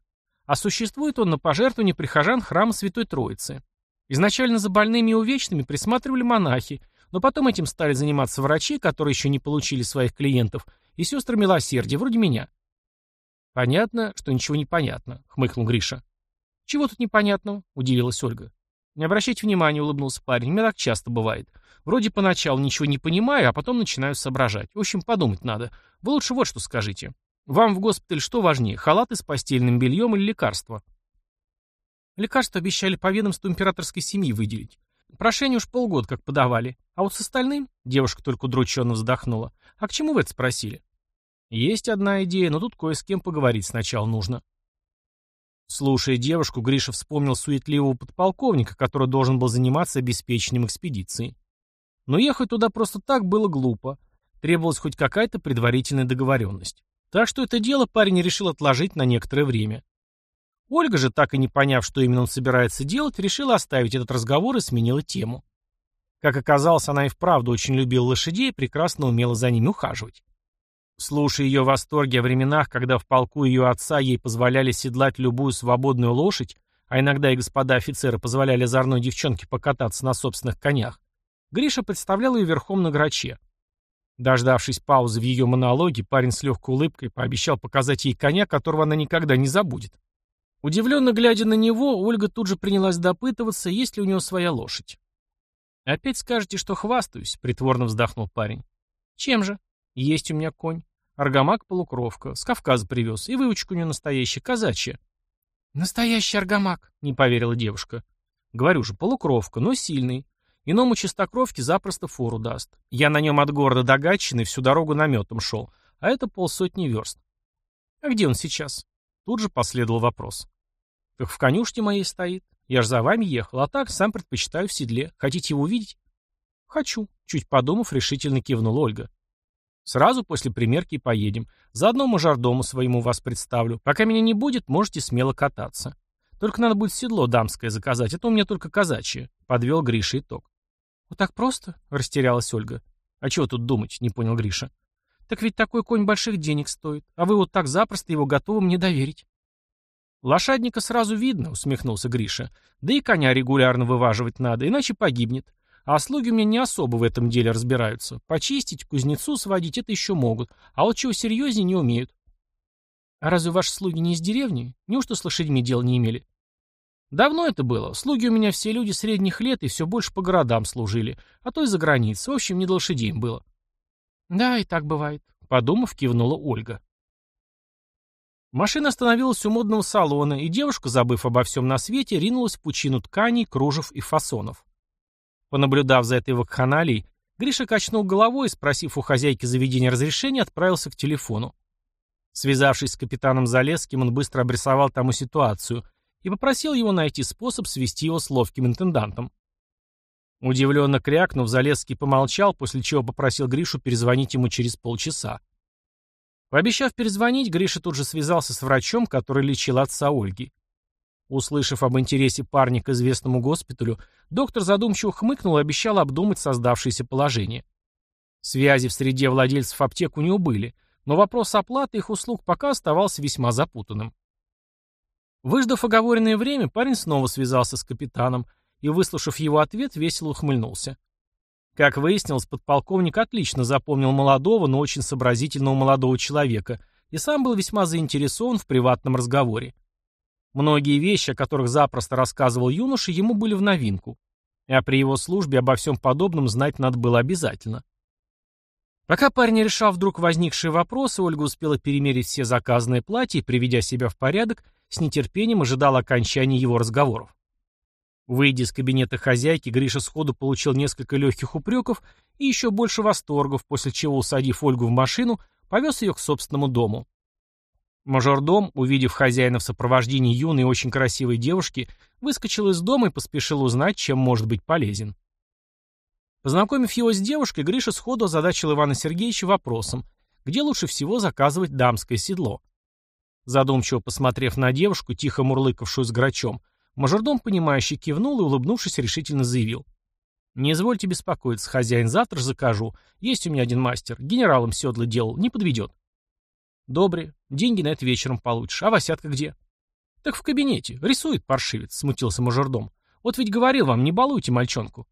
А существует он на пожертвование прихожан храма Святой Троицы. Изначально за больными и увечными присматривали монахи, но потом этим стали заниматься врачи, которые еще не получили своих клиентов, и сестры милосердия, вроде меня. «Понятно, что ничего не понятно», — хмыкнул Гриша. «Чего тут непонятного?» — удивилась Ольга. «Не обращайте внимания», — улыбнулся парень. «Мне так часто бывает. Вроде поначалу ничего не понимаю, а потом начинаю соображать. В общем, подумать надо. Вы лучше вот что скажите. Вам в госпиталь что важнее, халаты с постельным бельем или лекарства? Лекарства обещали по ведомству императорской семьи выделить. Прошение уж полгода как подавали. А вот с остальным девушка только удрученно вздохнула. А к чему вы это спросили? Есть одна идея, но тут кое с кем поговорить сначала нужно. Слушая девушку, Гриша вспомнил суетливого подполковника, который должен был заниматься обеспечением экспедиции. Но ехать туда просто так было глупо. Требовалась хоть какая-то предварительная договоренность. Так что это дело парень решил отложить на некоторое время. Ольга же, так и не поняв, что именно он собирается делать, решила оставить этот разговор и сменила тему. Как оказалось, она и вправду очень любила лошадей и прекрасно умела за ними ухаживать. Слушая ее восторги о временах, когда в полку ее отца ей позволяли седлать любую свободную лошадь, а иногда и господа офицеры позволяли озорной девчонке покататься на собственных конях, Гриша представлял ее верхом на граче. Дождавшись паузы в ее монологе, парень с легкой улыбкой пообещал показать ей коня, которого она никогда не забудет. Удивленно глядя на него, Ольга тут же принялась допытываться, есть ли у него своя лошадь. «Опять скажете, что хвастаюсь», — притворно вздохнул парень. «Чем же?» «Есть у меня конь. Аргамак-полукровка. С Кавказа привез. И выучка у нее настоящая, казачья». «Настоящий аргамак», — не поверила девушка. «Говорю же, полукровка, но сильный. Иному чистокровке запросто фору даст. Я на нем от города до Гатчины всю дорогу наметом шел, а это полсотни верст. А где он сейчас? Тут же последовал вопрос. Так в конюшне моей стоит. Я ж за вами ехал, а так сам предпочитаю в седле. Хотите его увидеть? Хочу. Чуть подумав, решительно кивнула Ольга. Сразу после примерки поедем. Заодно мажордому своему вас представлю. Пока меня не будет, можете смело кататься. Только надо будет седло дамское заказать, а то у меня только казачье. Подвел Гриша итог. «Вот так просто?» — растерялась Ольга. «А чего тут думать?» — не понял Гриша. «Так ведь такой конь больших денег стоит, а вы вот так запросто его готовы мне доверить». «Лошадника сразу видно», — усмехнулся Гриша. «Да и коня регулярно вываживать надо, иначе погибнет. А слуги у меня не особо в этом деле разбираются. Почистить, кузнецу сводить — это еще могут, а вот чего серьезнее не умеют». «А разве ваши слуги не из деревни? Неужто с лошадьми дел не имели?» Давно это было. Слуги у меня все люди средних лет и все больше по городам служили, а то и за границей. В общем, не до лошадей им было. Да, и так бывает. Подумав, кивнула Ольга. Машина остановилась у модного салона, и девушка, забыв обо всем на свете, ринулась в пучину тканей, кружев и фасонов. Понаблюдав за этой вакханалией, Гриша качнул головой и, спросив у хозяйки заведения разрешения, отправился к телефону. Связавшись с капитаном Залесским, он быстро обрисовал тому ситуацию и попросил его найти способ свести его с ловким интендантом. Удивленно крякнув, Залесский помолчал, после чего попросил Гришу перезвонить ему через полчаса. Пообещав перезвонить, Гриша тут же связался с врачом, который лечил отца Ольги. Услышав об интересе парня к известному госпиталю, доктор задумчиво хмыкнул и обещал обдумать создавшееся положение. Связи в среде владельцев аптек у него были, но вопрос оплаты их услуг пока оставался весьма запутанным. Выждав оговоренное время, парень снова связался с капитаном и, выслушав его ответ, весело ухмыльнулся. Как выяснилось, подполковник отлично запомнил молодого, но очень сообразительного молодого человека и сам был весьма заинтересован в приватном разговоре. Многие вещи, о которых запросто рассказывал юноша, ему были в новинку, а при его службе обо всем подобном знать надо было обязательно. Пока парень решал вдруг возникшие вопросы, Ольга успела перемерить все заказанные платья и, приведя себя в порядок, с нетерпением ожидал окончания его разговоров. Выйдя из кабинета хозяйки, Гриша сходу получил несколько легких упреков и еще больше восторгов, после чего, усадив Ольгу в машину, повез ее к собственному дому. Мажордом, увидев хозяина в сопровождении юной и очень красивой девушки, выскочил из дома и поспешил узнать, чем может быть полезен. Познакомив его с девушкой, Гриша сходу озадачил Ивана Сергеевича вопросом, где лучше всего заказывать дамское седло. Задумчиво посмотрев на девушку, тихо мурлыкавшую с грачом, мажордом, понимающий, кивнул и, улыбнувшись, решительно заявил. «Не извольте беспокоиться, хозяин, завтра закажу. Есть у меня один мастер. Генералом седло делал, не подведет». «Добре. Деньги на это вечером получишь. А Васятка где?» «Так в кабинете. Рисует паршивец», — смутился мажордом. «Вот ведь говорил вам, не балуйте мальчонку».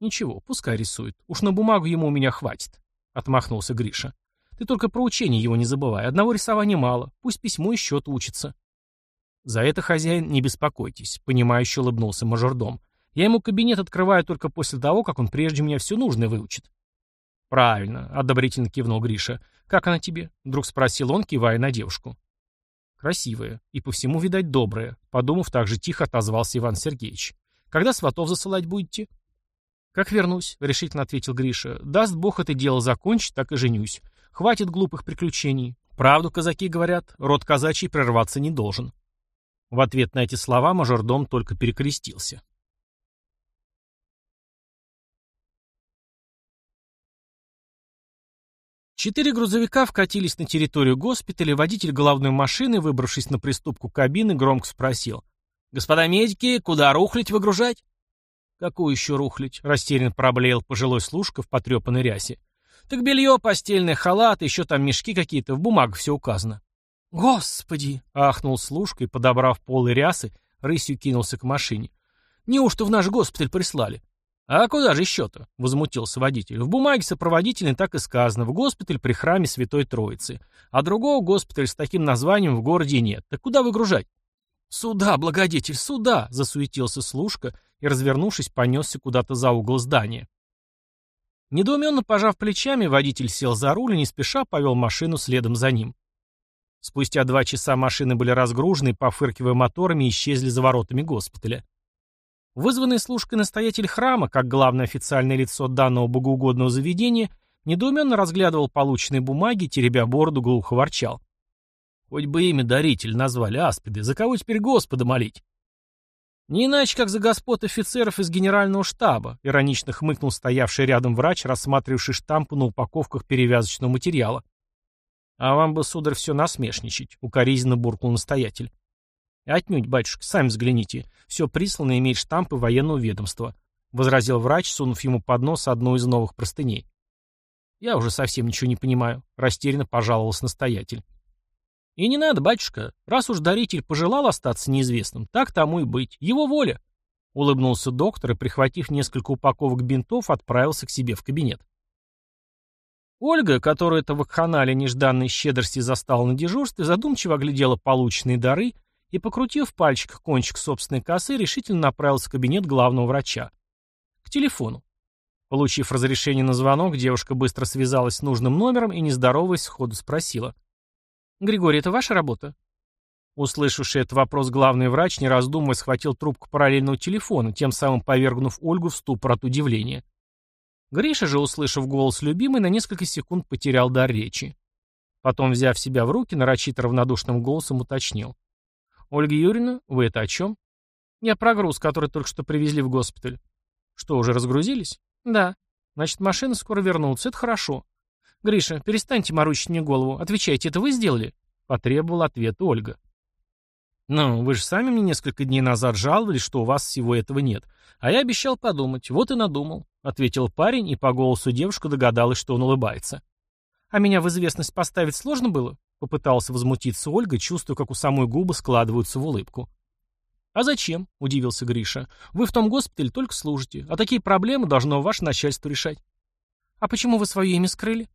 «Ничего, пускай рисует. Уж на бумагу ему у меня хватит», — отмахнулся Гриша. Ты только про учение его не забывай. Одного рисования мало. Пусть письмо и счет учится. За это, хозяин, не беспокойтесь, понимающе улыбнулся мажордом. Я ему кабинет открываю только после того, как он прежде меня все нужное выучит. «Правильно», — одобрительно кивнул Гриша. «Как она тебе?» — вдруг спросил он, кивая на девушку. «Красивая и по всему, видать, добрая», — подумав, так же тихо отозвался Иван Сергеевич. «Когда сватов засылать будете?» «Как вернусь», — решительно ответил Гриша. «Даст Бог это дело закончить, так и женюсь. Хватит глупых приключений. Правду казаки говорят, род казачий прерваться не должен». В ответ на эти слова мажордом только перекрестился. Четыре грузовика вкатились на территорию госпиталя, водитель головной машины, выбравшись на приступку кабины, громко спросил. «Господа медики, куда рухлить выгружать?» «Какую еще рухлить?» — растерянно проблеял пожилой служка в потрепанной рясе. «Так белье, постельное, халат, еще там мешки какие-то, в бумагах все указано». «Господи!» — ахнул служка и, подобрав полы рясы, рысью кинулся к машине. «Неужто в наш госпиталь прислали?» «А куда же еще-то?» — возмутился водитель. «В бумаге сопроводительной так и сказано. В госпиталь при храме Святой Троицы. А другого госпиталя с таким названием в городе нет. Так куда выгружать?» «Сюда, благодетель, сюда!» — засуетился служка и, развернувшись, понесся куда-то за угол здания. Недоуменно пожав плечами, водитель сел за руль и не спеша повел машину следом за ним. Спустя два часа машины были разгружены пофыркивая моторами, исчезли за воротами госпиталя. Вызванный служкой настоятель храма, как главное официальное лицо данного богоугодного заведения, недоуменно разглядывал полученные бумаги, теребя бороду, глухо ворчал. Хоть бы имя даритель назвали аспиды, за кого теперь Господа молить? Не иначе, как за господ офицеров из генерального штаба, иронично хмыкнул стоявший рядом врач, рассматривавший штампы на упаковках перевязочного материала. А вам бы, сударь, все насмешничать, укоризненно буркнул настоятель. «Отнюдь, батюшка, сами взгляните. Все прислано имеет штампы военного ведомства», — возразил врач, сунув ему под нос одну из новых простыней. «Я уже совсем ничего не понимаю», — растерянно пожаловался настоятель. «И не надо, батюшка. Раз уж даритель пожелал остаться неизвестным, так тому и быть. Его воля», — улыбнулся доктор и, прихватив несколько упаковок бинтов, отправился к себе в кабинет. Ольга, которую это вакханалия нежданной щедрости застала на дежурстве, задумчиво оглядела полученные дары — и, покрутив в пальчиках кончик собственной косы, решительно направился в кабинет главного врача. К телефону. Получив разрешение на звонок, девушка быстро связалась с нужным номером и, не здороваясь, сходу спросила. «Григорий, это ваша работа?» Услышавший этот вопрос главный врач, не раздумывая, схватил трубку параллельного телефона, тем самым повергнув Ольгу в ступор от удивления. Гриша же, услышав голос любимой, на несколько секунд потерял дар речи. Потом, взяв себя в руки, нарочито равнодушным голосом уточнил. «Ольга Юрьевна, вы это о чем?» «Я про груз, который только что привезли в госпиталь». «Что, уже разгрузились?» «Да». «Значит, машины скоро вернутся, это хорошо». «Гриша, перестаньте морочить мне голову. Отвечайте, это вы сделали?» Потребовал ответ Ольга. «Ну, вы же сами мне несколько дней назад жаловались, что у вас всего этого нет. А я обещал подумать, вот и надумал», — ответил парень, и по голосу девушка догадалась, что он улыбается. «А меня в известность поставить сложно было?» Попытался возмутиться Ольга, чувствуя, как у самой губы складываются в улыбку. «А зачем?» – удивился Гриша. «Вы в том госпитале только служите, а такие проблемы должно ваше начальство решать». «А почему вы свое имя скрыли?»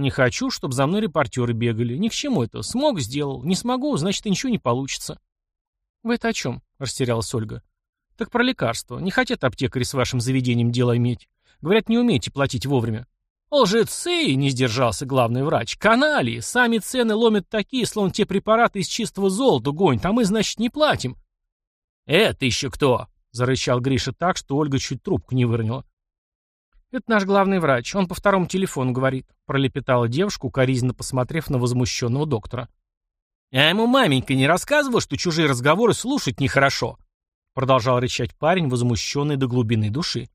«Не хочу, чтобы за мной репортеры бегали. Ни к чему это. Смог – сделал. Не смогу – значит, и ничего не получится». «Вы это о чем?» – растерялась Ольга. «Так про лекарства. Не хотят аптекари с вашим заведением дело иметь. Говорят, не умеете платить вовремя. «Лжецы!» — не сдержался главный врач. «Каналии! Сами цены ломят такие, словно те препараты из чистого золота гонят, а мы, значит, не платим». «Это еще кто?» — зарычал Гриша так, что Ольга чуть трубку не выронила. «Это наш главный врач. Он по второму телефону говорит», — пролепетала девушка, укоризненно посмотрев на возмущенного доктора. «Я ему маменька не рассказывал, что чужие разговоры слушать нехорошо», — продолжал рычать парень, возмущенный до глубины души.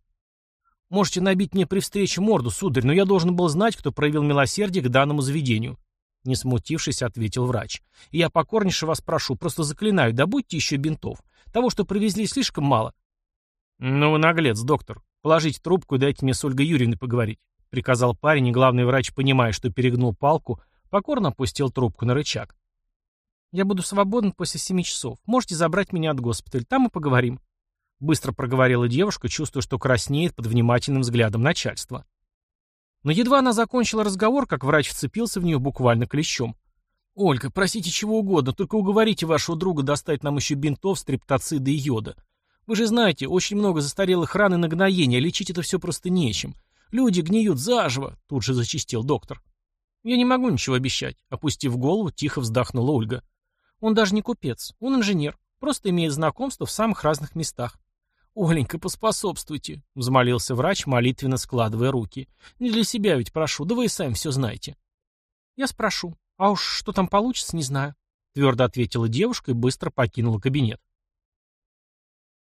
Можете набить мне при встрече морду, сударь, но я должен был знать, кто проявил милосердие к данному заведению. Не смутившись, ответил врач. И я покорнейше вас прошу, просто заклинаю, добудьте еще бинтов. Того, что привезли, слишком мало. Ну вы наглец, доктор. Положите трубку и дайте мне с Ольгой Юрьевной поговорить. Приказал парень, и главный врач, понимая, что перегнул палку, покорно опустил трубку на рычаг. Я буду свободен после семи часов. Можете забрать меня от госпиталя, там мы поговорим. Быстро проговорила девушка, чувствуя, что краснеет под внимательным взглядом начальства. Но едва она закончила разговор, как врач вцепился в нее буквально клещом. «Ольга, просите чего угодно, только уговорите вашего друга достать нам еще бинтов, стриптоцида и йода. Вы же знаете, очень много застарелых ран и нагноения, лечить это все просто нечем. Люди гниют заживо», — тут же зачистил доктор. «Я не могу ничего обещать», — опустив голову, тихо вздохнула Ольга. «Он даже не купец, он инженер, просто имеет знакомство в самых разных местах. «Оленька, поспособствуйте», — взмолился врач, молитвенно складывая руки. «Не для себя ведь прошу, да вы и сами все знаете». «Я спрошу. А уж что там получится, не знаю», — твердо ответила девушка и быстро покинула кабинет.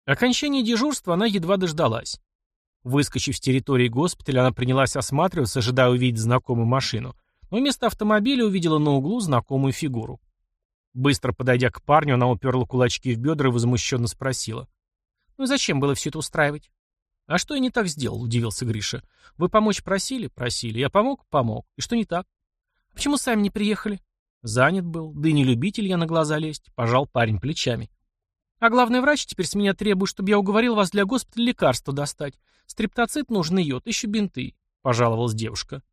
Окончание дежурства она едва дождалась. Выскочив с территории госпиталя, она принялась осматриваться, ожидая увидеть знакомую машину, но вместо автомобиля увидела на углу знакомую фигуру. Быстро подойдя к парню, она уперла кулачки в бедра и возмущенно спросила. «Ну зачем было все это устраивать?» «А что я не так сделал?» — удивился Гриша. «Вы помочь просили?» «Просили. Я помог?» «Помог. И что не так?» «А почему сами не приехали?» «Занят был. Да и не любитель я на глаза лезть», — пожал парень плечами. «А главный врач теперь с меня требует, чтобы я уговорил вас для госпиталя лекарства достать. Стриптоцит нужен йод, еще бинты», — пожаловалась девушка.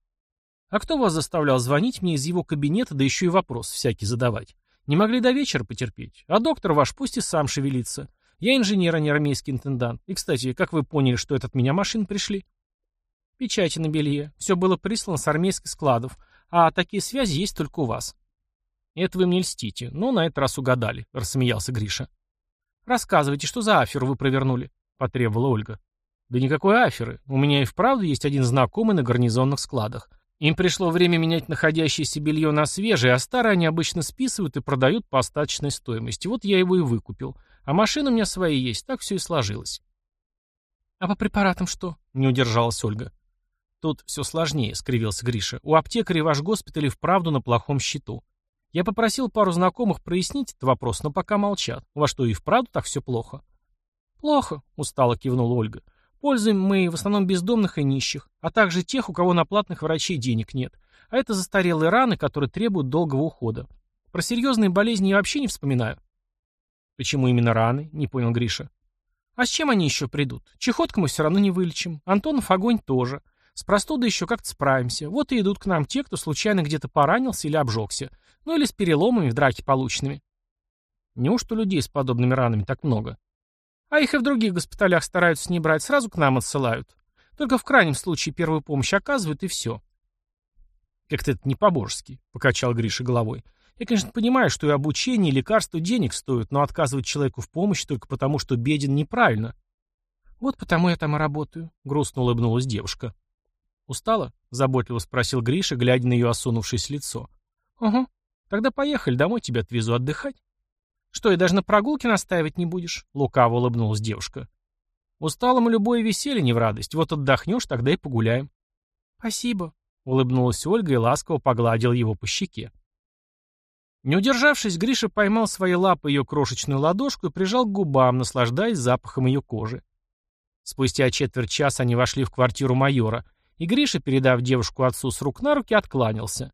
«А кто вас заставлял звонить мне из его кабинета, да еще и вопрос всякий задавать? Не могли до вечера потерпеть? А доктор ваш пусть и сам шевелится. Я инженер, а не армейский интендант. И, кстати, как вы поняли, что это от меня машины пришли? Печати на белье. Все было прислано с армейских складов. А такие связи есть только у вас. Это вы мне льстите. Но на этот раз угадали, рассмеялся Гриша. Рассказывайте, что за аферу вы провернули? Потребовала Ольга. Да никакой аферы. У меня и вправду есть один знакомый на гарнизонных складах. Им пришло время менять находящееся белье на свежее, а старое они обычно списывают и продают по остаточной стоимости. Вот я его и выкупил. А машина у меня свои есть, так все и сложилось. «А по препаратам что?» — не удержалась Ольга. «Тут все сложнее», — скривился Гриша. «У аптекаря ваш госпиталь и вправду на плохом счету. Я попросил пару знакомых прояснить этот вопрос, но пока молчат. Во что и вправду так все плохо?» «Плохо», — устало кивнула Ольга. «Пользуем мы в основном бездомных и нищих, а также тех, у кого на платных врачей денег нет. А это застарелые раны, которые требуют долгого ухода. Про серьезные болезни я вообще не вспоминаю. «Почему именно раны?» — не понял Гриша. «А с чем они еще придут? Чехотку мы все равно не вылечим. Антонов огонь тоже. С простудой еще как-то справимся. Вот и идут к нам те, кто случайно где-то поранился или обжегся. Ну или с переломами в драке полученными». Неужто людей с подобными ранами так много? А их и в других госпиталях стараются не брать, сразу к нам отсылают. Только в крайнем случае первую помощь оказывают, и все. «Как-то это не по-божески», — покачал Гриша головой. Я, конечно, понимаю, что и обучение, и лекарства денег стоят, но отказывать человеку в помощи только потому, что беден, неправильно. Вот потому я там и работаю, грустно улыбнулась девушка. Устала? Заботливо спросил Гриша, глядя на ее осунувшееся лицо. Угу. Тогда поехали, домой тебя отвезу отдыхать. Что, и даже на прогулке настаивать не будешь? Лукаво улыбнулась девушка. Усталому любое веселье не в радость. Вот отдохнешь, тогда и погуляем. Спасибо, улыбнулась Ольга и ласково погладил его по щеке. Не удержавшись, Гриша поймал своей лапой ее крошечную ладошку и прижал к губам, наслаждаясь запахом ее кожи. Спустя четверть часа они вошли в квартиру майора, и Гриша, передав девушку отцу с рук на руки, откланялся.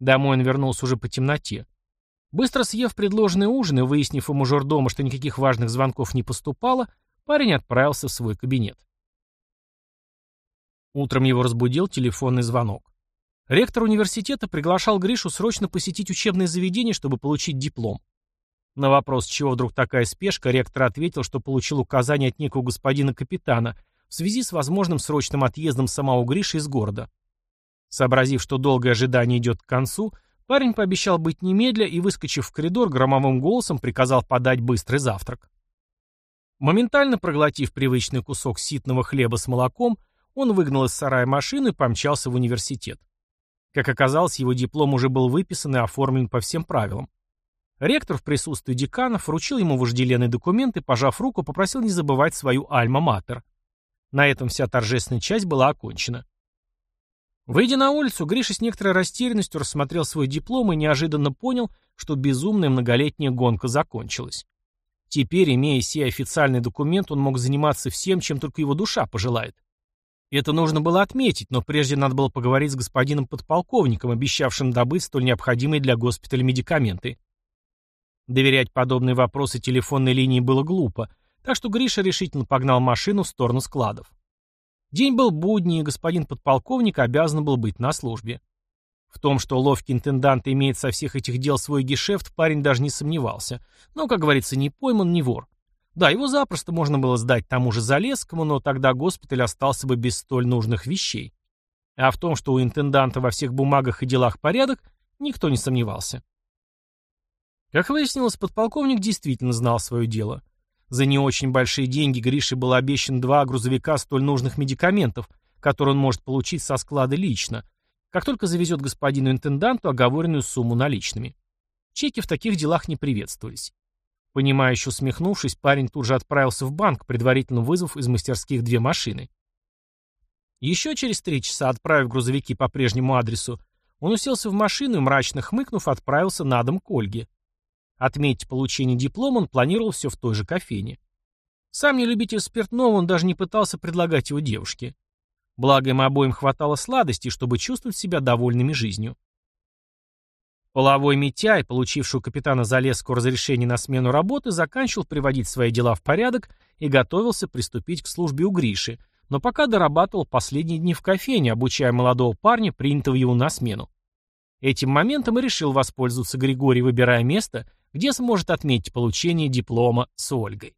Домой он вернулся уже по темноте. Быстро съев предложенный ужин и выяснив у мажордома, что никаких важных звонков не поступало, парень отправился в свой кабинет. Утром его разбудил телефонный звонок. Ректор университета приглашал Гришу срочно посетить учебное заведение, чтобы получить диплом. На вопрос, чего вдруг такая спешка, ректор ответил, что получил указание от некого господина капитана в связи с возможным срочным отъездом самого Гриши из города. Сообразив, что долгое ожидание идет к концу, парень пообещал быть немедля и, выскочив в коридор, громовым голосом приказал подать быстрый завтрак. Моментально проглотив привычный кусок ситного хлеба с молоком, он выгнал из сарая машину и помчался в университет. Как оказалось, его диплом уже был выписан и оформлен по всем правилам. Ректор в присутствии деканов вручил ему вожделенный документ и, пожав руку, попросил не забывать свою альма-матер. На этом вся торжественная часть была окончена. Выйдя на улицу, Гриша с некоторой растерянностью рассмотрел свой диплом и неожиданно понял, что безумная многолетняя гонка закончилась. Теперь, имея сей официальный документ, он мог заниматься всем, чем только его душа пожелает. Это нужно было отметить, но прежде надо было поговорить с господином подполковником, обещавшим добыть столь необходимые для госпиталя медикаменты. Доверять подобные вопросы телефонной линии было глупо, так что Гриша решительно погнал машину в сторону складов. День был будний, и господин подполковник обязан был быть на службе. В том, что ловкий интендант имеет со всех этих дел свой гешефт, парень даже не сомневался. Но, как говорится, не пойман, не вор. Да, его запросто можно было сдать тому же Залесскому, но тогда госпиталь остался бы без столь нужных вещей. А в том, что у интенданта во всех бумагах и делах порядок, никто не сомневался. Как выяснилось, подполковник действительно знал свое дело. За не очень большие деньги Грише было обещан два грузовика столь нужных медикаментов, которые он может получить со склада лично, как только завезет господину интенданту оговоренную сумму наличными. Чеки в таких делах не приветствовались. Понимающе усмехнувшись, парень тут же отправился в банк, предварительно вызвав из мастерских две машины. Еще через три часа, отправив грузовики по прежнему адресу, он уселся в машину и, мрачно хмыкнув, отправился на дом к Ольге. Отметить получение диплома он планировал все в той же кофейне. Сам не любитель спиртного, он даже не пытался предлагать его девушке. Благо им обоим хватало сладостей, чтобы чувствовать себя довольными жизнью. Половой Митяй, получивший у капитана Залесского разрешение на смену работы, заканчивал приводить свои дела в порядок и готовился приступить к службе у Гриши, но пока дорабатывал последние дни в кофейне, обучая молодого парня, принятого его на смену. Этим моментом и решил воспользоваться Григорий, выбирая место, где сможет отметить получение диплома с Ольгой.